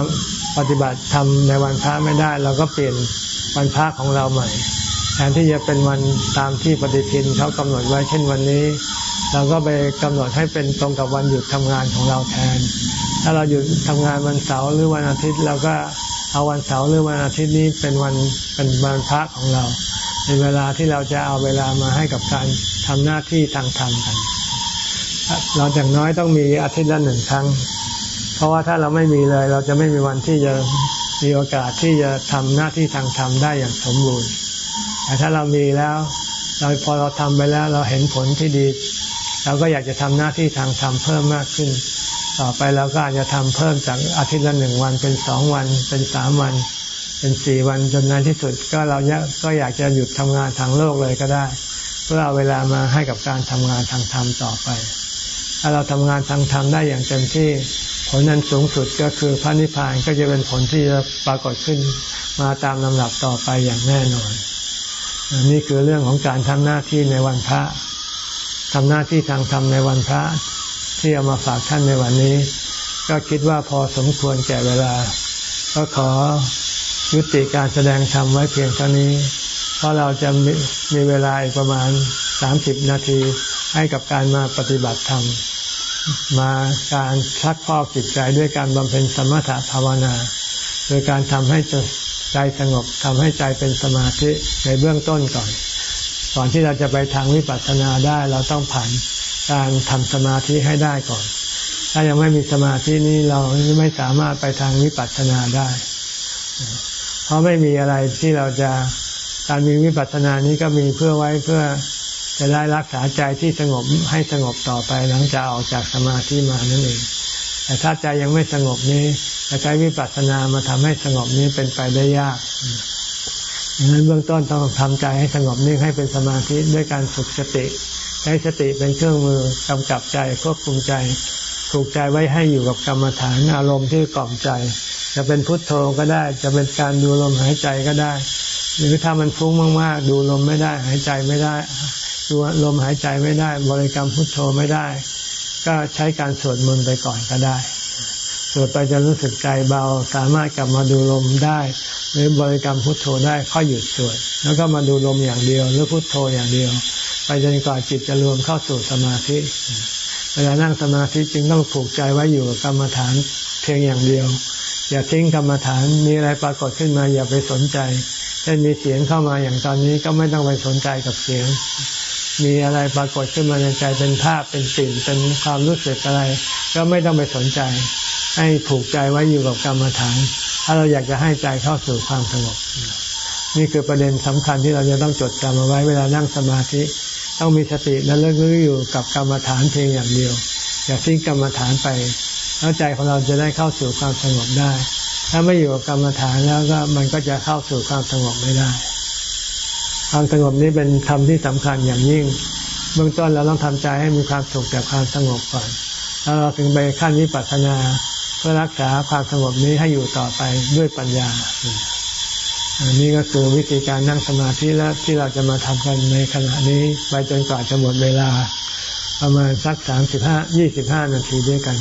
ปฏิบัติทำในวันพระไม่ได้ เราก็เปลี่ยนวันพระของเราใหม่ แทนที่จะเป็นวันตามที่ปฏิทินเขากำหนดไว้เช่นวันนี้ เราก็ไปกำหนดให้เป็นตรงกับวันหยุดทำงานของเราแทน ถ้าเราหยุดทำงานวันเสาร์หรือวันอาทิตย์เราก็เอาวันเสาร์หรือวันอาทิตย์นี้เป็นวันเป็นวันพระของเรา เป็นเวลาที่เราจะเอาเวลามาให้กับการทำหน้าที่ทางธรรมกัน เราอย่างน้อยต้องมีอาทิตย์ละหนึ่งครั้ง เพราะว่าถ้าเราไม่มีเลย เราจะไม่มีวันที่จะมีโอกาสที่จะทำหน้าที่ทางธรรมได้อย่างสมบูรณ์ แต่ถ้าเรามีแล้ว เราพอเราทำไปแล้วเราเห็นผลที่ดี เราก็อยากจะทำหน้าที่ทางธรรมเพิ่มมากขึ้น ต่อไปเราก็อาจจะทำเพิ่มจากอาทิตย์ละหนึ่งวันเป็นสองวัน เป็นสามวัน เป็นสี่วันจนในที่สุดก็เราก็อยากจะหยุดทำงานทางโลกเลยก็ได้ เพื่อเอาเวลามาให้กับการทำงานทางธรรมต่อไป ถ้าเราทำงานทางธรรมได้อย่างเต็มที่ผลนั้นสูงสุดก็คือพระนิพพานก็จะเป็นผลที่จะปรากฏขึ้นมาตามลำดับต่อไปอย่างแน่นอน นี่คือเรื่องของการทำหน้าที่ในวันพระทำหน้าที่ทางธรรมในวันพระ ที่เอามาฝากท่านในวันนี้ ก็คิดว่าพอสมควรแก่เวลา ก็ขอยุติการแสดงธรรมไว้เพียงเท่านี้ เพราะเราจะมีมีเวลาอีกประมาณสามสิบนาทีให้กับการมาปฏิบัติธรรม มาการชักพอกจิตใจด้วยการบำเพ็ญสมถะภาวนา โดยการทำให้ ใจสงบทำให้ใจเป็นสมาธิในเบื้องต้นก่อน ก่อนที่เราจะไปทางวิปัสสนาได้เราต้องผ่านการทำสมาธิให้ได้ก่อน ถ้ายังไม่มีสมาธินี้เราไม่สามารถไปทางวิปัสสนาได้ เพราะไม่มีอะไรที่เราจะการมีวิปัสสนานี้ก็มีเพื่อไว้เพื่อจะได้รักษาใจที่สงบให้สงบต่อไปหลังจากออกจากสมาธิมานั่นเอง แต่ถ้าใจยังไม่สงบนี้ จะใช้วิปัสสนามาทำให้สงบนี้เป็นไปได้ยากดังนั้นเบื้องต้นต้องทำใจให้สงบนิ่งให้เป็นสมาธิด้วยการฝึกสติ ใช้สติเป็นเครื่องมือกำกับใจควบคุมใจถูกใจไว้ให้อยู่กับกรรมฐานอารมณ์ที่กล่อมใจ จะเป็นพุทโธก็ได้ จะเป็นการดูลมหายใจก็ได้ หรือถ้ามันฟุ้งมากๆ ดูลมไม่ได้หายใจไม่ได้ ดูลมหายใจไม่ได้ บริกรรมพุทโธไม่ได้ ก็ใช้การสวดมนต์ไปก่อนก็ได้ สวดไปจะรู้สึกใจเบา สามารถกลับมาดูลมได้ หรือบริกรรมพุทโธได้ค่อยหยุดสวดแล้วก็มาดูลมอย่างเดียว หรือพุทโธอย่างเดียว ไปจนกว่าจิตจะรวมเข้าสู่สมาธิ เวลานั่งสมาธิจึงต้องผูกใจไว้อยู่กับกรรมฐานเพียงอย่างเดียว อย่าทิ้งกรรมฐานมีอะไรปรากฏขึ้นมาอย่าไปสนใจเช่นมีเสียงเข้ามาอย่างตอนนี้ก็ไม่ต้องไปสนใจกับเสียง มีอะไรปรากฏขึ้นมาในใจเป็นภาพเป็นสิ่งเป็นความรู้สึกอะไร ก็ไม่ต้องไปสนใจ ให้ผูกใจไว้อยู่กับกรรมฐาน ถ้าเราอยากจะให้ใจเข้าสู่ความสงบ นี่คือประเด็นสำคัญที่เราจะต้องจดจำเอาไว้เวลานั่งสมาธิ ต้องมีสติและเลิกรู้อยู่กับกรรมฐานเพียงอย่างเดียว อย่าทิ้งกรรมฐานไป แล้วใจของเราจะได้เข้าสู่ความสงบได้ ถ้าไม่อยู่กับกรรมฐานแล้วก็มันก็จะเข้าสู่ความสงบไม่ได้ ความสงบนี้เป็นธรรมที่สำคัญอย่างยิ่ง เบื้องต้นเราต้องทำใจให้มีความสุขจากความสงบก่อนแล้วเราถึงไปขั้นวิปัสสนา เพื่อรักษาความสงบนี้ให้อยู่ต่อไปด้วยปัญญาอันนี้ก็คือวิธีการนั่งสมาธิและที่เราจะมาทำกันในขณะนี้ ไปจนกว่าจะหมดเวลา ประมาณสักสามสิบห้ายี่สิบห้านาทีด้วยกัน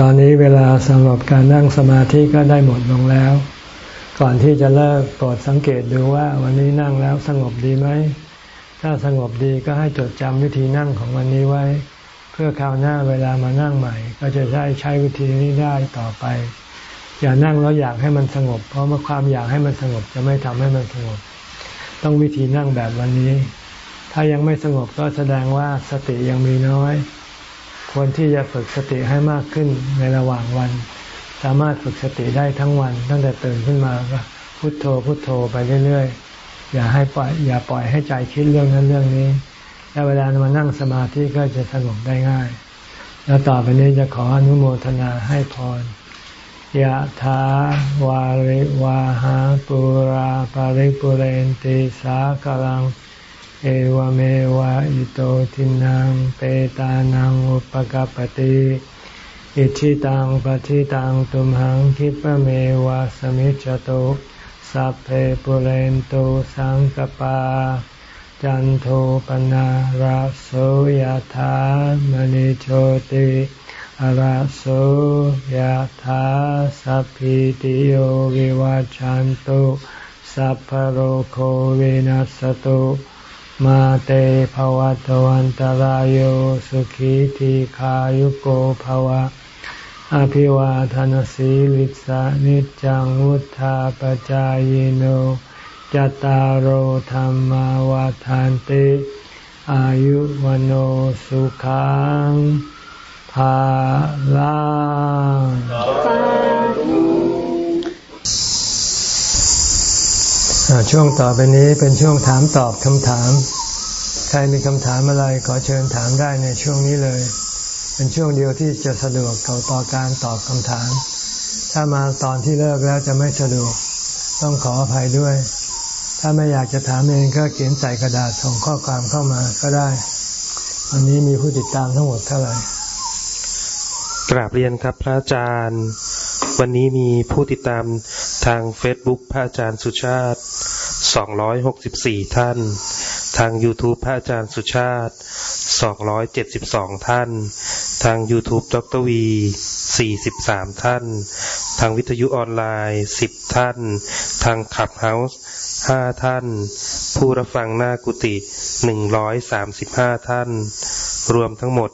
ตอนนี้เวลาสำหรับการนั่งสมาธิก็ได้หมดลงแล้ว ก่อนที่จะเลิกโปรดสังเกตดูว่าวันนี้นั่งแล้วสงบดีไหม ถ้าสงบดีก็ให้จดจำวิธีนั่งของวันนี้ไว้ เพื่อคราวหน้าเวลามานั่งใหม่ ก็จะได้ใช้วิธีนี้ได้ต่อไป อย่านั่งแล้วอยากให้มันสงบ เพราะเมื่อความอยากให้มันสงบจะไม่ทำให้มันสงบ ต้องวิธีนั่งแบบวันนี้ ถ้ายังไม่สงบก็แสดงว่าสติยังมีน้อย ควรที่จะฝึกสติให้มากขึ้นในระหว่างวัน สามารถฝึกสติได้ทั้งวัน ตั้งแต่ตื่นขึ้นมาก็พุโทโธพุโทโธไปเรื่อยๆ อย่าให้ปล่อยอย่าปล่อยให้ใจคิดเรื่องนั้นเรื่องนี้ แล้วเวลามานั่งสมาธิก็จะสงบได้ง่าย แล้วต่อไปนี้จะขออนุโมทนาให้พรยะถาวาริวาหาปุราปาริปุเรนติสากลัง เอวเมวะอิโตทินังเปตานังอุปกปติอิชิตังปฏิตังตุมหังคิปเมวะสมิจจตุ สัพเพปุเรนตุสังกปา จันโทปนะราโสยธามณิโชติอราโสยธาสัพพิติโยวิวัจจันตุสัพพโรโควินัสตุมาเตภวัตวันตารโยสุขีทีขายุโกภวะ อภิวาทานสีลิสานิจังวุธาปจายโนจตารโหธรรมวาทานติ อายุวโนสุขังภาลังช่วงต่อไปนี้เป็นช่วงถามตอบคำถาม ใครมีคำถามอะไรขอเชิญถามได้ในช่วงนี้เลย เป็นช่วงเดียวที่จะสะดวกต่อการตอบคำถาม ถ้ามาตอนที่เลิกแล้วจะไม่สะดวก ต้องขออภัยด้วย ถ้าไม่อยากจะถามเองก็เขียนใส่กระดาษส่งข้อความเข้ามาก็ได้ วันนี้มีผู้ติดตามทั้งหมดเท่าไหร่กราบเรียนครับพระอาจารย์ วันนี้มีผู้ติดตามทาง Facebook พระอาจารย์สุชาติ 264 ท่าน ทาง YouTube พระอาจารย์สุชาติ 272 ท่าน ทาง YouTube ดรวี 43 ท่าน ทางวิทยุออนไลน์ 10 ท่าน ทางขับเฮาส์5ท่าน ผู้รับฟังหน้ากุฏิ135 ท่าน รวมทั้งหมด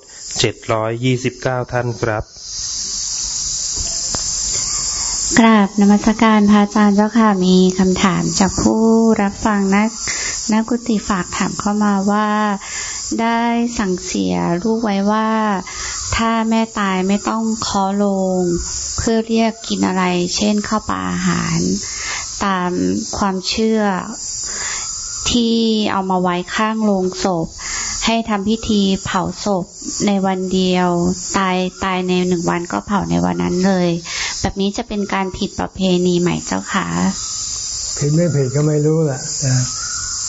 729 ท่านครับ กราบนมัสการพระอาจารย์เจ้าค่ะ มีคำถามจากผู้รับฟังนักนักกุฏิฝากถามเข้ามาว่าได้สั่งเสียลูกไว้ว่า ถ้าแม่ตายไม่ต้องคอลง เพื่อเรียกกินอะไร เช่นข้าวปลาอาหาร ตามความเชื่อที่เอามาไว้ข้างโลงศพ ให้ทำพิธีเผาศพในวันเดียว ตายตายในหนึ่งวันก็เผาในวันนั้นเลย แบบนี้จะเป็นการผิดประเพณีใหม่เจ้าค่ะผิดไม่ผิดก็ไม่รู้แหละแต่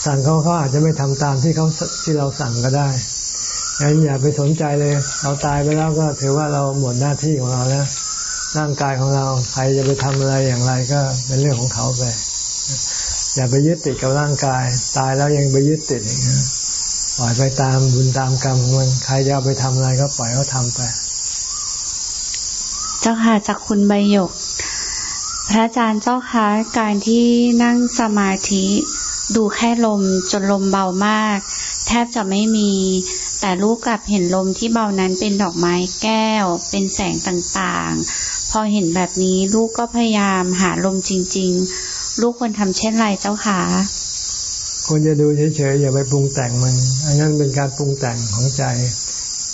สั่งเขาเขาอาจจะไม่ทำตามที่เขาที่เราสั่งก็ได้ งั้นอย่าไปสนใจเลย เราตายไปแล้วก็ถือว่าเราหมดหน้าที่ของเราแล้วร่างกายของเราใครจะไปทำอะไรอย่างไรก็เป็นเรื่องของเขาไป อย่าไปยึดติดกับร่างกาย ตายแล้วยังไปยึดติดอย่างนี้ปล่อยไปตามบุญตามกรรมของมันใครจะไปทำอะไรก็ปล่อยเขาทาไป เจ้าค่ะจากคุณใบหยก พระอาจารย์เจ้าค่ะการที่นั่งสมาธิ ดูแค่ลมจนลมเบามาก แทบจะไม่มี แต่ลูกกลับเห็นลมที่เบานั้นเป็นดอกไม้แก้ว เป็นแสงต่างๆ พอเห็นแบบนี้ลูกก็พยายามหาลมจริง ๆ ลูกควรทำเช่นไรเจ้าคะควรจะดูเฉยๆอย่าไปปรุงแต่งมัน อันนั้นเป็นการปรุงแต่งของใจ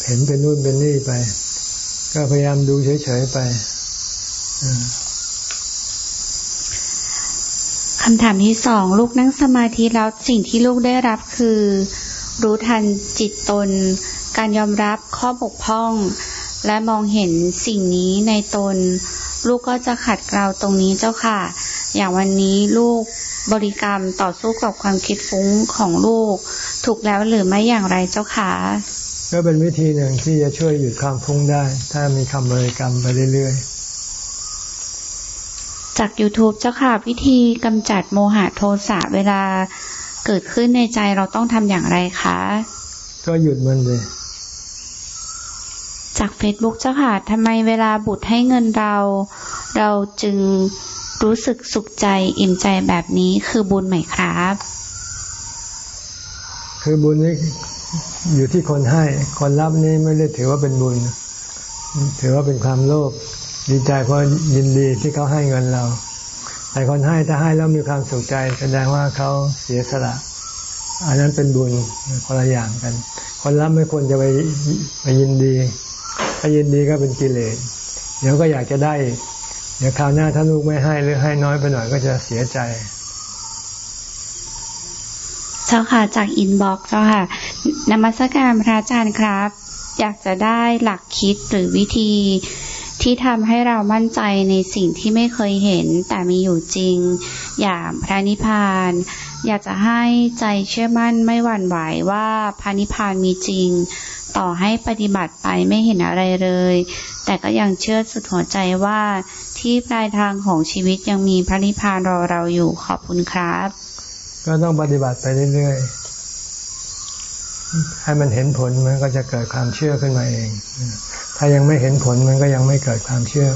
เห็นเป็นนู่นเป็นนี่ไป ก็พยายามดูเฉยๆไปคำถามที่สองลูกนั่งสมาธิแล้วสิ่งที่ลูกได้รับคือ รู้ทันจิตตน การยอมรับข้อบกพร่อง และมองเห็นสิ่งนี้ในตน ลูกก็จะขัดเกลาตรงนี้เจ้าค่ะ อย่างวันนี้ลูกบริกรรมต่อสู้กับความคิดฟุ้งของลูก ถูกแล้วหรือไม่อย่างไรเจ้าค่ะก็เป็นวิธีหนึ่งที่จะช่วยหยุดความฟุ้งได้ ถ้ามีคำบริกรรมไปเรื่อยๆ จาก YouTube เจ้าค่ะ วิธีกำจัดโมหะโทสะเวลา เกิดขึ้นในใจเราต้องทำอย่างไรคะ ก็หยุดมันเลย จากเฟซบุ๊กเจ้าค่ะทำไมเวลาบุตรให้เงินเรา เราจึงรู้สึกสุขใจอิ่มใจแบบนี้คือบุญไหมครับ คือบุญนี้อยู่ที่คนให้ คนรับนี่ไม่ได้ถือว่าเป็นบุญ ถือว่าเป็นความโลภดีใจเพราะยินดีที่เขาให้เงินเรา แต่คนให้ถ้าให้แล้วมีความสุขใจ แสดงว่าเขาเสียสละ อันนั้นเป็นบุญคนละอย่างกัน คนรับไม่ควรจะไปไปยินดีถ้ายินดีก็เป็นกิเลสเดี๋ยวก็อยากจะได้เดี๋ยวคราวหน้าถ้าลูกไม่ให้หรือให้น้อยไปหน่อยก็จะเสียใจเจ้าค่ะจากอินบ็อกซ์เจ้าค่ะนมัสการพระอาจารย์ครับ อยากจะได้หลักคิดหรือวิธี ที่ทำให้เรามั่นใจในสิ่งที่ไม่เคยเห็นแต่มีอยู่จริง อย่างพระนิพพาน อยากจะให้ใจเชื่อมั่นไม่หวั่นไหวว่าพระนิพพานมีจริง ต่อให้ปฏิบัติไปไม่เห็นอะไรเลย แต่ก็ยังเชื่อสุดหัวใจว่าที่ปลายทางของชีวิตยังมีพระนิพพานรอเราอยู่ขอบคุณครับ ก็ต้องปฏิบัติไปเรื่อยๆให้มันเห็นผลมันก็จะเกิดความเชื่อขึ้นมาเอง ถ้ายังไม่เห็นผลมันก็ยังไม่เกิดความเชื่อ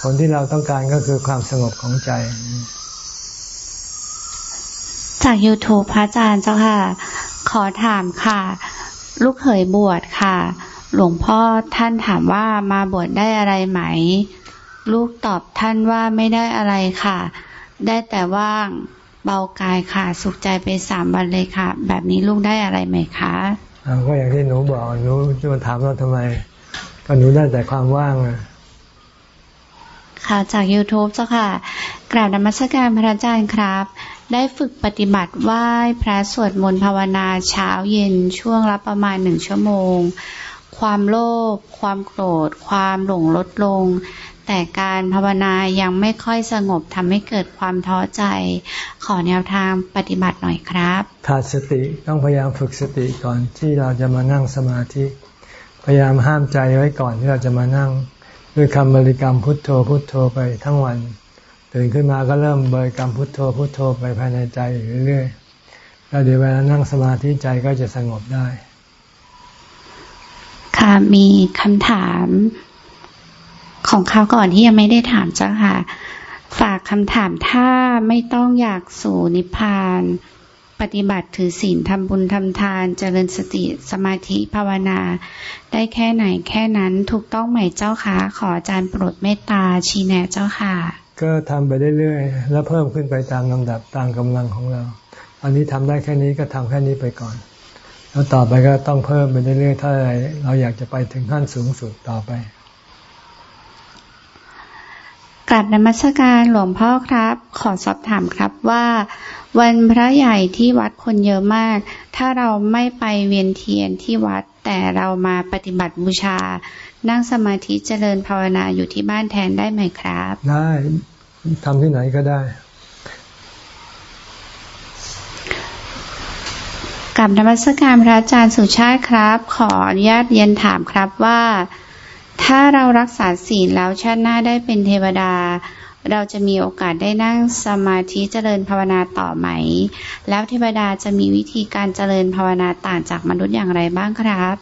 ผลที่เราต้องการก็คือความสงบของใจ จาก YouTube พระอาจารย์เจ้าค่ะ ขอถามค่ะ ลูกเขยบวชค่ะ หลวงพ่อท่านถามว่ามาบวชได้อะไรไหม ลูกตอบท่านว่าไม่ได้อะไรค่ะ ได้แต่ว่างเบากายค่ะ สุขใจไปสามวันเลยค่ะ แบบนี้ลูกได้อะไรไหมคะก็อย่างที่หนูบอกหนูจะมาถามเราทำไม ก็หนูได้แต่ความว่างอะค่ะจาก YouTube เจ้าค่ะ กราบนมัสการพระอาจารย์ครับ ได้ฝึกปฏิบัติไหว้พระสวดมนต์ภาวนาเช้าเย็นช่วงละประมาณหนึ่งชั่วโมง ความโลภความโกรธ ความหลงลดลง แต่การภาวนายังไม่ค่อยสงบทำให้เกิดความท้อใจ ขอแนวทางปฏิบัติหน่อยครับ ขาดสติต้องพยายามฝึกสติก่อนที่เราจะมานั่งสมาธิ พยายามห้ามใจไว้ก่อนที่เราจะมานั่ง ด้วยคำบริกรรมพุทโธพุทโธไปทั้งวัน ตื่นขึ้นมาก็เริ่มบริกรรมพุทโธพุทโธไปภายในใจอยู่เรื่อยๆแล้วเดี๋ยวเวลานั่งสมาธิใจก็จะสงบได้ ค่ะมีคำถามของเขาก่อนที่ยังไม่ได้ถามเจ้าค่ะ ฝากคำถามถ้าไม่ต้องอยากสู่นิพพาน ปฏิบัติถือศีลทำบุญทำทาน เจริญสติสมาธิภาวนา ได้แค่ไหนแค่นั้นถูกต้องไหมเจ้าคะขออาจารย์โปรดเมตตาชี้แนะเจ้าค่ะ ก็ทำไปเรื่อยๆแล้วเพิ่มขึ้นไปตามลำดับตามกำลังของเรา อันนี้ทำได้แค่นี้ก็ทำแค่นี้ไปก่อน แล้วต่อไปก็ต้องเพิ่มไปเรื่อยๆถ้าเราอยากจะไปถึงขั้นสูงสุดต่อไป กลับนมัสการหลวงพ่อครับ ขอสอบถามครับว่า วันพระใหญ่ที่วัดคนเยอะมาก ถ้าเราไม่ไปเวียนเทียนที่วัด แต่เรามาปฏิบัติบูชา นั่งสมาธิเจริญภาวนาอยู่ที่บ้านแทนได้ไหมครับ ได้ทำที่ไหนก็ได้กับนมัสการพระอาจารย์สุชาติครับ ขออนุญาตเรียนถามครับว่า ถ้าเรารักษาศีลแล้วชาติหน้าได้เป็นเทวดา เราจะมีโอกาสได้นั่งสมาธิเจริญภาวนาต่อไหม แล้วเทวดาจะมีวิธีการเจริญภาวนาต่างจากมนุษย์อย่างไรบ้างครับ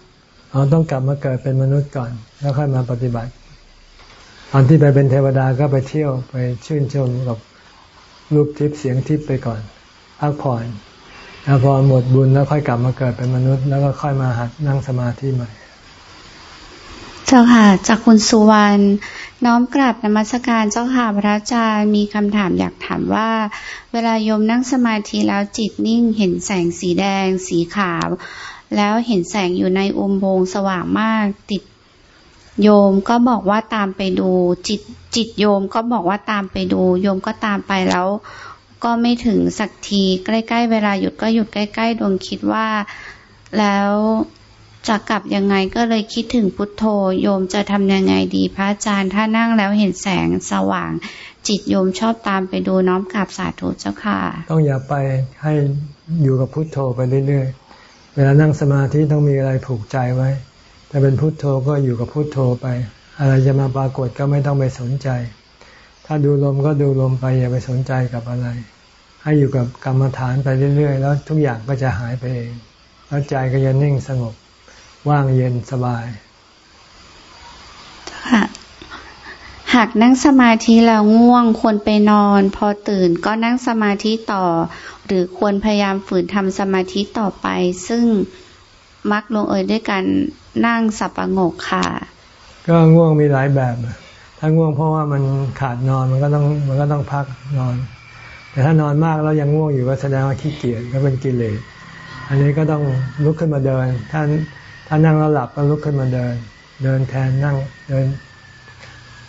เราต้องกลับมาเกิดเป็นมนุษย์ก่อน แล้วค่อยมาปฏิบัติ ตอนที่ไปเป็นเทวดาก็ไปเที่ยวไปชื่นชมกับรูปทิพย์เสียงทิพย์ไปก่อนพักผ่อนแล้วพอหมดบุญแล้วค่อยกลับมาเกิดเป็นมนุษย์ แล้วก็ค่อยมาหัดนั่งสมาธิใหม่ เจ้าค่ะ จากคุณสุวรรณน้อมกราบนมัสการเจ้าค่ะพระอาจารย์มีคำถามอยากถามว่า เวลาโยมนั่งสมาธิแล้วจิตนิ่งเห็นแสงสีแดง สีขาว แล้วเห็นแสงอยู่ในอุโมงค์สว่างมากติดโยมก็บอกว่าตามไปดูจิตจิตโยมก็บอกว่าตามไปดู โยมก็ตามไปแล้ว ก็ไม่ถึงสักทีใกล้ ๆ เวลาหยุดก็หยุดใกล้ ๆ ดวงคิดว่า แล้ว จะกลับยังไงก็เลยคิดถึงพุทโธ โยมจะทำยังไงดีพระอาจารย์ ถ้านั่งแล้วเห็นแสงสว่าง จิตโยมชอบตามไปดูน้อมกราบสาธุเจ้าค่ะ ต้องอย่าไปให้อยู่กับพุทโธไปเรื่อยๆ เวลานั่งสมาธิต้องมีอะไรผูกใจไว้ถ้าเป็นพุทโธก็อยู่กับพุทโธไป อะไรจะมาปรากฏก็ไม่ต้องไปสนใจ ถ้าดูลมก็ดูลมไปอย่าไปสนใจกับอะไร ให้อยู่กับกรรมฐานไปเรื่อยๆ แล้วทุกอย่างก็จะหายไปเองแล้วใจก็จะนิ่งสงบ ว่างเย็นสบายค่ะหากนั่งสมาธิแล้วง่วงควรไปนอน พอตื่นก็นั่งสมาธิต่อ หรือควรพยายามฝืนทำสมาธิต่อไป ซึ่งมักลงเอยด้วยกันนั่งสับประงกค่ะ ก็ง่วงมีหลายแบบ ถ้าง่วงเพราะว่ามันขาดนอนมันก็ต้องมันก็ต้องพักนอน แต่ถ้านอนมากแล้วยังง่วงอยู่ก็แสดงว่าขี้เกียจก็เป็นกิเลสอันนี้ก็ต้องลุกขึ้นมาเดินท่าน ถ้านั่งแล้วหลับก็ลุกขึ้นมาเดิน เดินแทนนั่งเดิน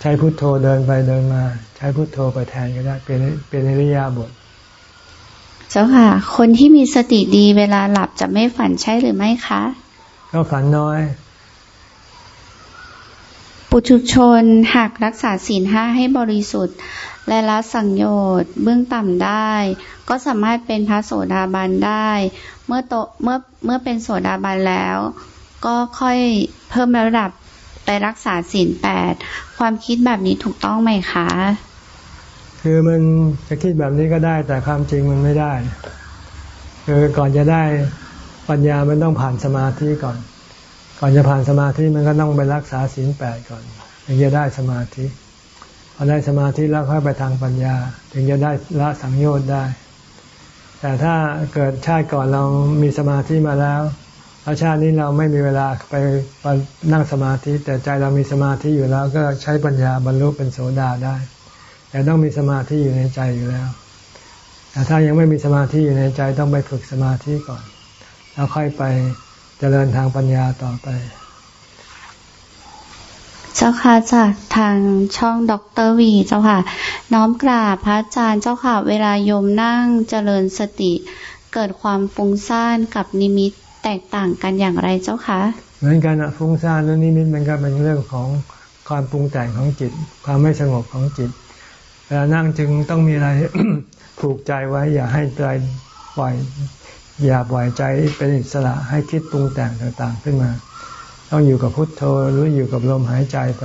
ใช้พุทโธเดินไปเดินมา ใช้พุทโธไปแทนก็ได้ เป็นเป็นอริยาบท เจ้าค่ะ คนที่มีสติดีเวลาหลับจะไม่ฝันใช่หรือไม่คะ ก็ฝันน้อย ปุถุชนหากรักษาศีลห้าให้บริสุทธิ์และละสังโยชน์เบื้องต่ำได้ ก็สามารถเป็นพระโสดาบันได้ เมื่อโตเมื่อเมื่อเป็นโสดาบันแล้ว ก็ค่อยเพิ่มระดับไปรักษาศีลแปดความคิดแบบนี้ถูกต้องไหมคะ คือมันจะคิดแบบนี้ก็ได้ แต่ความจริงมันไม่ได้คือก่อนจะได้ปัญญามันต้องผ่านสมาธิก่อน ก่อนจะผ่านสมาธิมันก็ต้องไปรักษาศีลแปดก่อนถึงจะได้สมาธิพอได้สมาธิแล้วค่อยไปทางปัญญา ถึงจะได้ละสังโยชน์ได้ แต่ถ้าเกิดชาติก่อนเรามีสมาธิมาแล้ว แล้วชาตินี้เราไม่มีเวลาไปนั่งสมาธิ แต่ใจเรามีสมาธิอยู่แล้ว ก็ใช้ปัญญาบรรลุเป็นโสดาได้ แต่ต้องมีสมาธิอยู่ในใจอยู่แล้ว แต่ถ้ายังไม่มีสมาธิอยู่ในใจต้องไปฝึกสมาธิก่อน แล้วค่อยไปเจริญทางปัญญาต่อไป เจ้าค่ะจากทางช่องด็อกเตอร์วีเจ้าค่ะ น้อมกราบพระอาจารย์เจ้าค่ะ เวลาโยมนั่งเจริญสติ เกิดความฟุ้งซ่านกับนิมิต แตกต่างกันอย่างไรเจ้าคะ เหมือนกันอะฟุ้งซ่านแล้วนิมิตมันก็เป็นเรื่องของความปรุงแต่งของจิต ความไม่สงบของจิตเวลานั่งจึงต้องมีอะไรผูกใจไว้ อย่าให้ใจปล่อย อย่าปล่อยใจเป็นอิสระให้คิดปรุงแต่งต่างๆขึ้นมา ต้องอยู่กับพุทโธหรืออยู่กับลมหายใจไป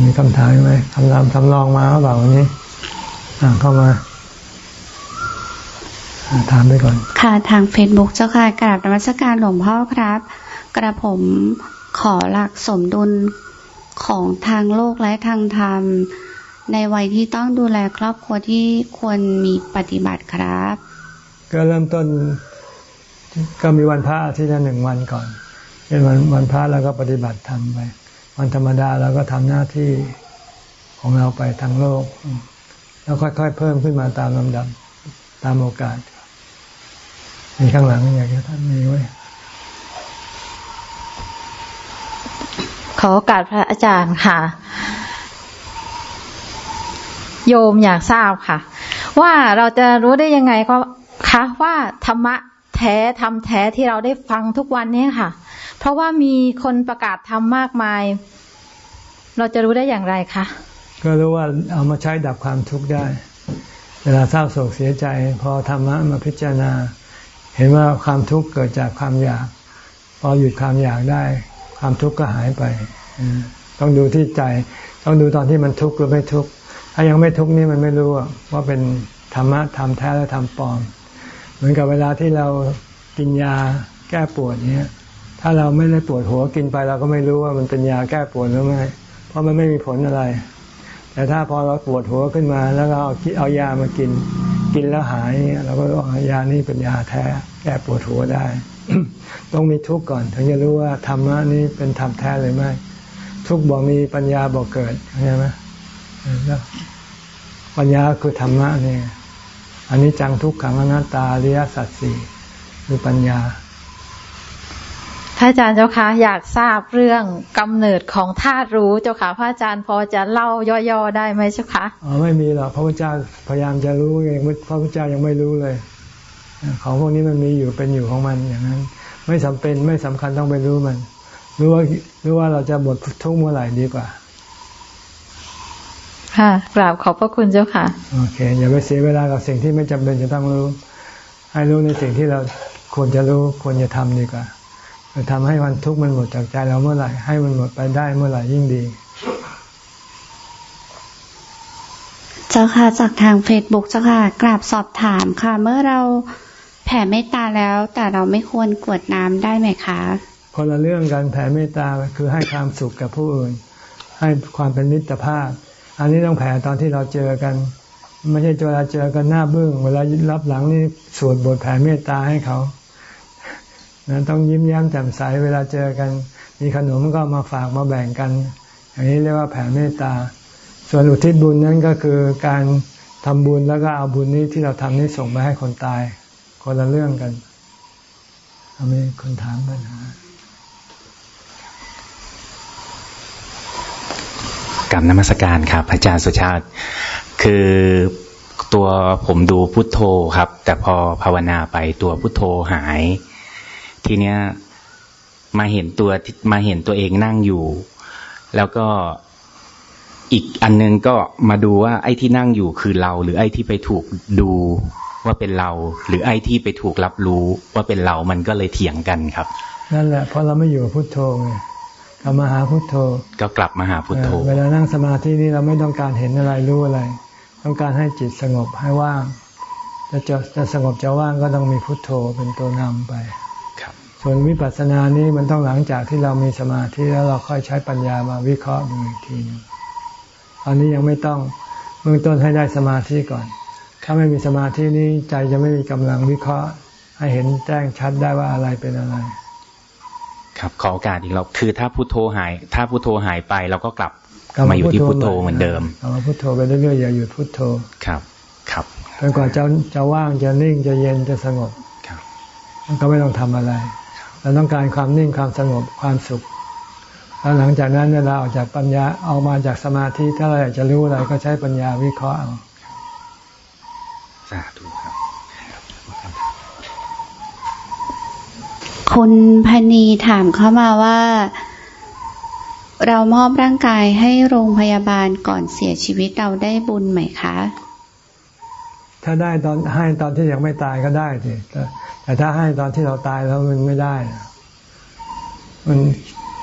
มีคำถามไหมคำรามคำลองมาหรือเปล่าวันนี้เข้ามา ถามไปก่อน ค่ะทางเฟซบุ๊กเจ้าค่ะกราบนมัสการหลวงพ่อครับ กระผมขอหลักสมดุลของทางโลกและทางธรรม ในวัยที่ต้องดูแลครอบครัวที่ควรมีปฏิบัติครับ ก็เริ่มต้นก็มีวันพระอาทิตย์ละหนึ่งวันก่อนเป็นวันวันพระแล้วก็ปฏิบัติธรรมไป วันธรรมดาเราก็ทำหน้าที่ของเราไปทางโลก แล้วค่อยๆเพิ่มขึ้นมาตามลำดับตามโอกาส มีข้างหลังอยากจะท่านมีไว้ ขอโอกาสพระอาจารย์ค่ะ โยมอยากทราบค่ะ ว่าเราจะรู้ได้ยังไงก็คะว่าธรรมะแท้ทำแท้ที่เราได้ฟังทุกวันนี้ค่ะ เพราะว่ามีคนประกาศทำมากมาย เราจะรู้ได้อย่างไรคะก็รู้ว่าเอามาใช้ดับความทุกข์ได้ เวลาเศร้าโศกเสียใจ พอธรรมะมาพิจารณา เห็นว่าความทุกข์เกิดจากความอยาก พอหยุดความอยากได้ ความทุกข์ก็หายไป ต้องดูที่ใจ ต้องดูตอนที่มันทุกข์หรือไม่ทุกข์ ถ้ายังไม่ทุกข์นี่มันไม่รู้ว่าเป็นธรรมะทำแท้และทำปลอม เหมือนกับเวลาที่เรากินยาแก้ปวดเนี้ย ถ้าเราไม่ได้ปวดหัวกินไปเราก็ไม่รู้ว่ามันเป็นยาแก้ปวดหรือไม่ เพราะมันไม่มีผลอะไร แต่ถ้าพอเราปวดหัวขึ้นมา แล้วเราเอาเอายามากิน กินแล้วหายเราก็บอกยานี้เป็นยาแท้ แก้ปวดหัวได้ ต้องมีทุกข์ก่อน ถึงจะรู้ว่าธรรมะนี้เป็นธรรมแท้หรือไม่ ทุกข์บอกมีปัญญาบอกเกิดใช่ไหมปัญญาคือธรรมะนี่อันนี้จังทุกขังอนัตตาเรียสัตสีคือปัญญาพระอาจารย์เจ้าคะอยากทราบเรื่องกำเนิดของธาตุรู้เจ้าค่ะพระอาจารย์พอจะเล่าย่อๆได้ไหมเจ้าคะอ๋อไม่มีหรอกพระพุทธเจ้าพยายามจะรู้เองพระพุทธเจ้ายังไม่รู้เลย ของพวกนี้มันมีอยู่เป็นอยู่ของมันอย่างนั้น ไม่จาเป็นไม่สำคัญต้องไปรู้มัน รู้ว่ารู้ว่าเราจะหมดทุกเมื่อไหร่ดีกว่า ค่ะกราบขอบพระคุณเจ้าค่ะ โอเค อย่าไปเสียเวลากับสิ่งที่ไม่จำเป็นจะต้องรู้ ให้รู้ในสิ่งที่เราควรจะรู้ควรจะทำดีกว่าจะทำให้วันทุกข์มันหมดจากใจเราเมื่อไหร่ ให้มันหมดไปได้เมื่อไหร่ยิ่งดี เจ้าค่ะจากทางเฟซบุ๊กเจ้าค่ะกราบสอบถามค่ะ เมื่อเรา แผ่เมตตาแล้วแต่เราไม่ควรกวดน้ำได้ไหมคะคนละเรื่องกันแผ่เมตตาคือให้ความสุขกับผู้อื่น ให้ความเป็นมิตรภาพ อันนี้ต้องแผ่ตอนที่เราเจอกัน ไม่ใช่เวลาเจอกันหน้าบึ้งเวลารับหลังนี่สวดบทแผ่เมตตาให้เขานะต้องยิ้มแย้มแจ่มใสเวลาเจอกัน มีขนมก็มาฝากมาแบ่งกัน อย่างนี้เรียกว่าแผ่เมตตา ส่วนอุทิศบุญนั้นก็คือการทำบุญแล้วก็เอาบุญนี้ที่เราทำนี้ส่งไปให้คนตาย คนละเรื่องกันเอามีคนถามปัญหากรรมนมัสการครับ อาจารย์สุชาติ คือตัวผมดูพุทโธครับ แต่พอภาวนาไปตัวพุทโธหาย ทีทีเนี้ยมาเห็นตัวมาเห็นตัวเองนั่งอยู่ แล้วก็อีกอันนึงก็มาดูว่าไอ้ที่นั่งอยู่คือเรา หรือไอ้ที่ไปถูกดู ว่าเป็นเรา หรือไอ้ที่ไปถูกรับรู้ว่าเป็นเรามันก็เลยเถียงกันครับ นั่นแหละเพราะเราไม่อยู่พุทโธไงกลับมาหาพุทโธ ก็กลับมาหาพุทโธ เวลานั่งสมาธินี่เราไม่ต้องการเห็นอะไรรู้อะไร ต้องการให้จิตสงบให้ว่างจะจะจะสงบจะว่างก็ต้องมีพุทโธเป็นตัวนำไปครับ ส่วนวิปัสสนานี้มันต้องหลังจากที่เรามีสมาธิแล้วเราค่อยใช้ปัญญามาวิเคราะห์ดูอีกทีนึงตอนนี้ยังไม่ต้องเบื้องต้นให้ได้สมาธิก่อน ถ้าไม่มีสมาธินี้ใจจะไม่มีกำลังวิเคราะห์ ให้เห็นแจ้งชัดได้ว่าอะไรเป็นอะไร ครับขอโอกาสอีกเราคือถ้าพุทโธหาย ถ้าพุทโธหายไปเราก็กลับกลับมาอยู่ที่พุทโธเหมือนเดิมเอามาพุทโธไปเรื่อยๆอย่าหยุดพุทโธครับ ครับจนกว่าจะจะว่างจะนิ่งจะเย็นจะสงบครับมันก็ไม่ต้องทำอะไรเราต้องการความนิ่งความสงบความสุขแล้วหลังจากนั้นเวลาออกจากปัญญาออกมาจากสมาธิถ้าเราอยากจะรู้อะไรก็ใช้ปัญญาวิเคราะห์เอา สาธุครับ คุณพนีถามเข้ามาว่า เรามอบร่างกายให้โรงพยาบาลก่อนเสียชีวิตเราได้บุญไหมคะ ถ้าได้ตอนให้ตอนที่ยังไม่ตายก็ได้สิแต่แต่ถ้าให้ตอนที่เราตายแล้วมันไม่ได้นะมัน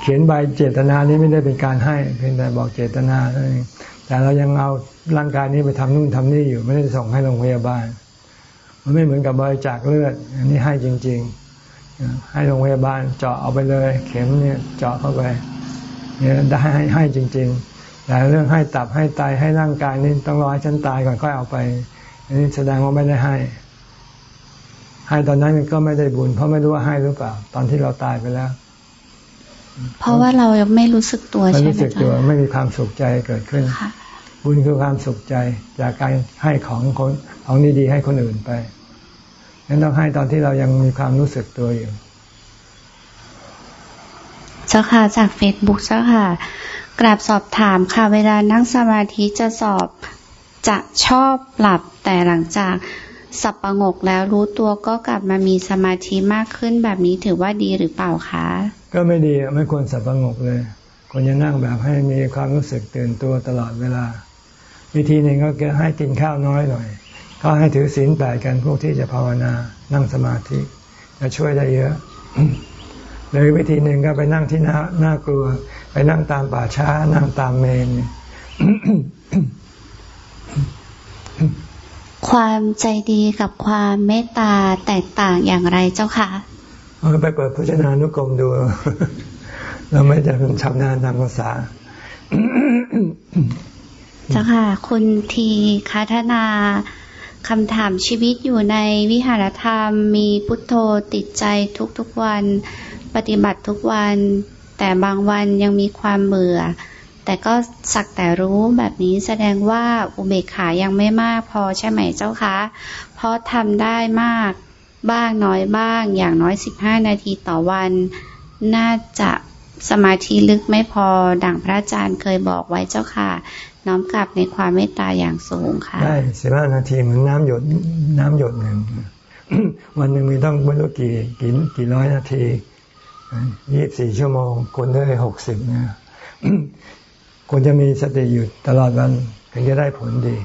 เขียนใบเจตนานี้ไม่ได้เป็นการให้ เพียงแต่บอกเจตนาเท่านั้นเองแต่เรายังเอา ร่างกายนี้ไปทำนู่นทำนี่อยู่ ไม่ได้ส่งให้โรงพยาบาล มันไม่เหมือนกับบริจาคเลือด อันนี้ให้จริง ๆ ให้โรงพยาบาลเจาะเอาไปเลย เข็มเนี่ยเจาะเข้าไปเนี่ยได้ให้ให้จริง ๆ แต่เรื่องให้ตับให้ไตให้ร่างกายนี่ต้องรอให้ฉันตายก่อนค่อยเอาไป อันนี้แสดงว่าไม่ได้ให้ ให้ตอนนั้นก็ไม่ได้บุญ เพราะไม่รู้ว่าให้หรือเปล่า ตอนที่เราตายไปแล้วเพราะว่าเรายังไม่รู้สึกตัวไม่ใช่ไหมรู้สึกตัวจ๊ะไม่มีความสุขใจเกิดขึ้นค่ะ บุญคือความสุขใจจากการให้ของคนของดีๆให้คนอื่นไปนั้นต้องให้ตอนที่เรายังมีความรู้สึกตัวอยู่ เจ้าค่ะจากเฟซบุ๊กเจ้าค่ะ กราบสอบถามค่ะ เวลานั่งสมาธิจะสอบจะชอบหลับแต่หลังจากสับประงกแล้วรู้ตัวก็กลับมามีสมาธิมากขึ้นแบบนี้ถือว่าดีหรือเปล่าคะ ก็ไม่ดีไม่ควรสับประงกเลยควรจะนั่งแบบให้มีความรู้สึกตื่นตัวตลอดเวลา วิธีหนึ่งก็คือให้กินข้าวน้อยหน่อยก็ให้ถือศีลแปดกันพวกที่จะภาวนานั่งสมาธิจะช่วยได้เยอะหรือวิธีหนึ่งก็ไปนั่งที่น่าน่ากลัว ไปนั่งตามป่าช้า นั่งตามเมน ความใจดีกับความเมตตาแตกต่างอย่างไรเจ้าค่ะเอาไปเปิดพจนานุกรมดู เราไม่จะชำนาญทางภาษา เจ้าค่ะ คุณทีคัฒนาคำถามชีวิตอยู่ในวิหารธรรม มีพุทโธติดใจทุกๆวัน ปฏิบัติทุกวัน แต่บางวันยังมีความเบื่อ แต่ก็สักแต่รู้แบบนี้แสดงว่าอุเบกขายังไม่มากพอใช่ไหมเจ้าคะ เพราะทำได้มากบ้างน้อยบ้างอย่างน้อย 15 นาทีต่อวัน น่าจะสมาธิลึกไม่พอดังพระอาจารย์เคยบอกไว้เจ้าค่ะ น้อมกลับในความเมตตาอย่างสูงค่ะ ได้สิบห้านาทีเหมือนน้ำหยดน้ำหยดหนึ่งวันหนึ่งมีต้องไม่รู้กี่กี่กี่ร้อยนาทียี่สิบสี่ชั่วโมงคนได้หกสิบนะควรจะมีสติอยู่ตลอดวันถึงจะได้ผลดี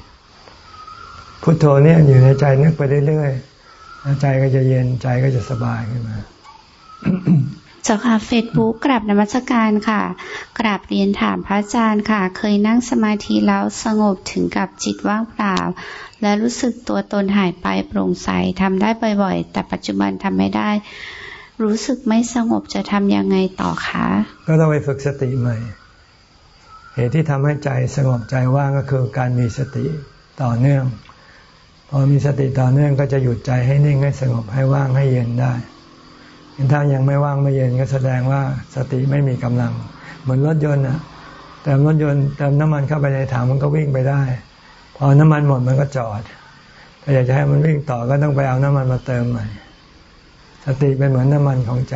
พุทโธเนี่ยอยู่ในใจนึกไปเรื่อยๆใจก็จะเย็นใจก็จะสบายขึ้นมา เจ้าค่ะเฟซบุ๊กกราบนมัสการค่ะ กราบเรียนถามพระอาจารย์ค่ะ เคยนั่งสมาธิแล้วสงบถึงกับจิตว่างเปล่า และรู้สึกตัวตนหายไปโปร่งใสทำได้บ่อยๆ แต่ปัจจุบันทำไม่ได้ รู้สึกไม่สงบจะทำยังไงต่อคะก็ต้องไปฝึกสติใหม่ เหตุที่ทำให้ใจสงบใจว่างก็คือการมีสติต่อเนื่อง พอมีสติต่อเนื่องก็จะหยุดใจให้นิ่งให้สงบให้ว่างให้เย็นได้ ถ้ายังไม่ว่างไม่เย็นก็แสดงว่าสติไม่มีกำลัง เหมือนรถยนต์อะเติมรถยนต์เติมน้ำมันเข้าไปในถังมันก็วิ่งไปได้ พอน้ำมันหมดมันก็จอด ถ้าอยากจะให้มันวิ่งต่อก็ต้องไปเอาน้ำมันมาเติมใหม่ สติเป็นเหมือนน้ำมันของใจ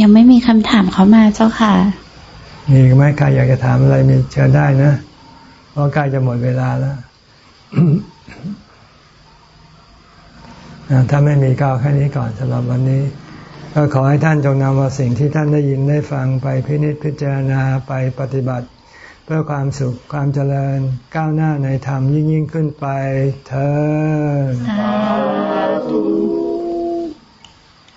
ยังไม่มีคำถามเขามาเจ้าค่ะมีไหมใครอยากจะถามอะไรมีเชิญได้นะ เพราะใกล้จะหมดเวลาแล้ว ถ้าไม่มีก็เอแค่นี้ก่อนสำหรับวันนี้ ก็ขอให้ท่านจงนำเอาสิ่งที่ท่านได้ยินได้ฟังไปพินิจพิจารณาไปปฏิบัติ เพื่อความสุขความเจริญก้าวหน้าในธรรมยิ่งยิ่งขึ้นไปเธอ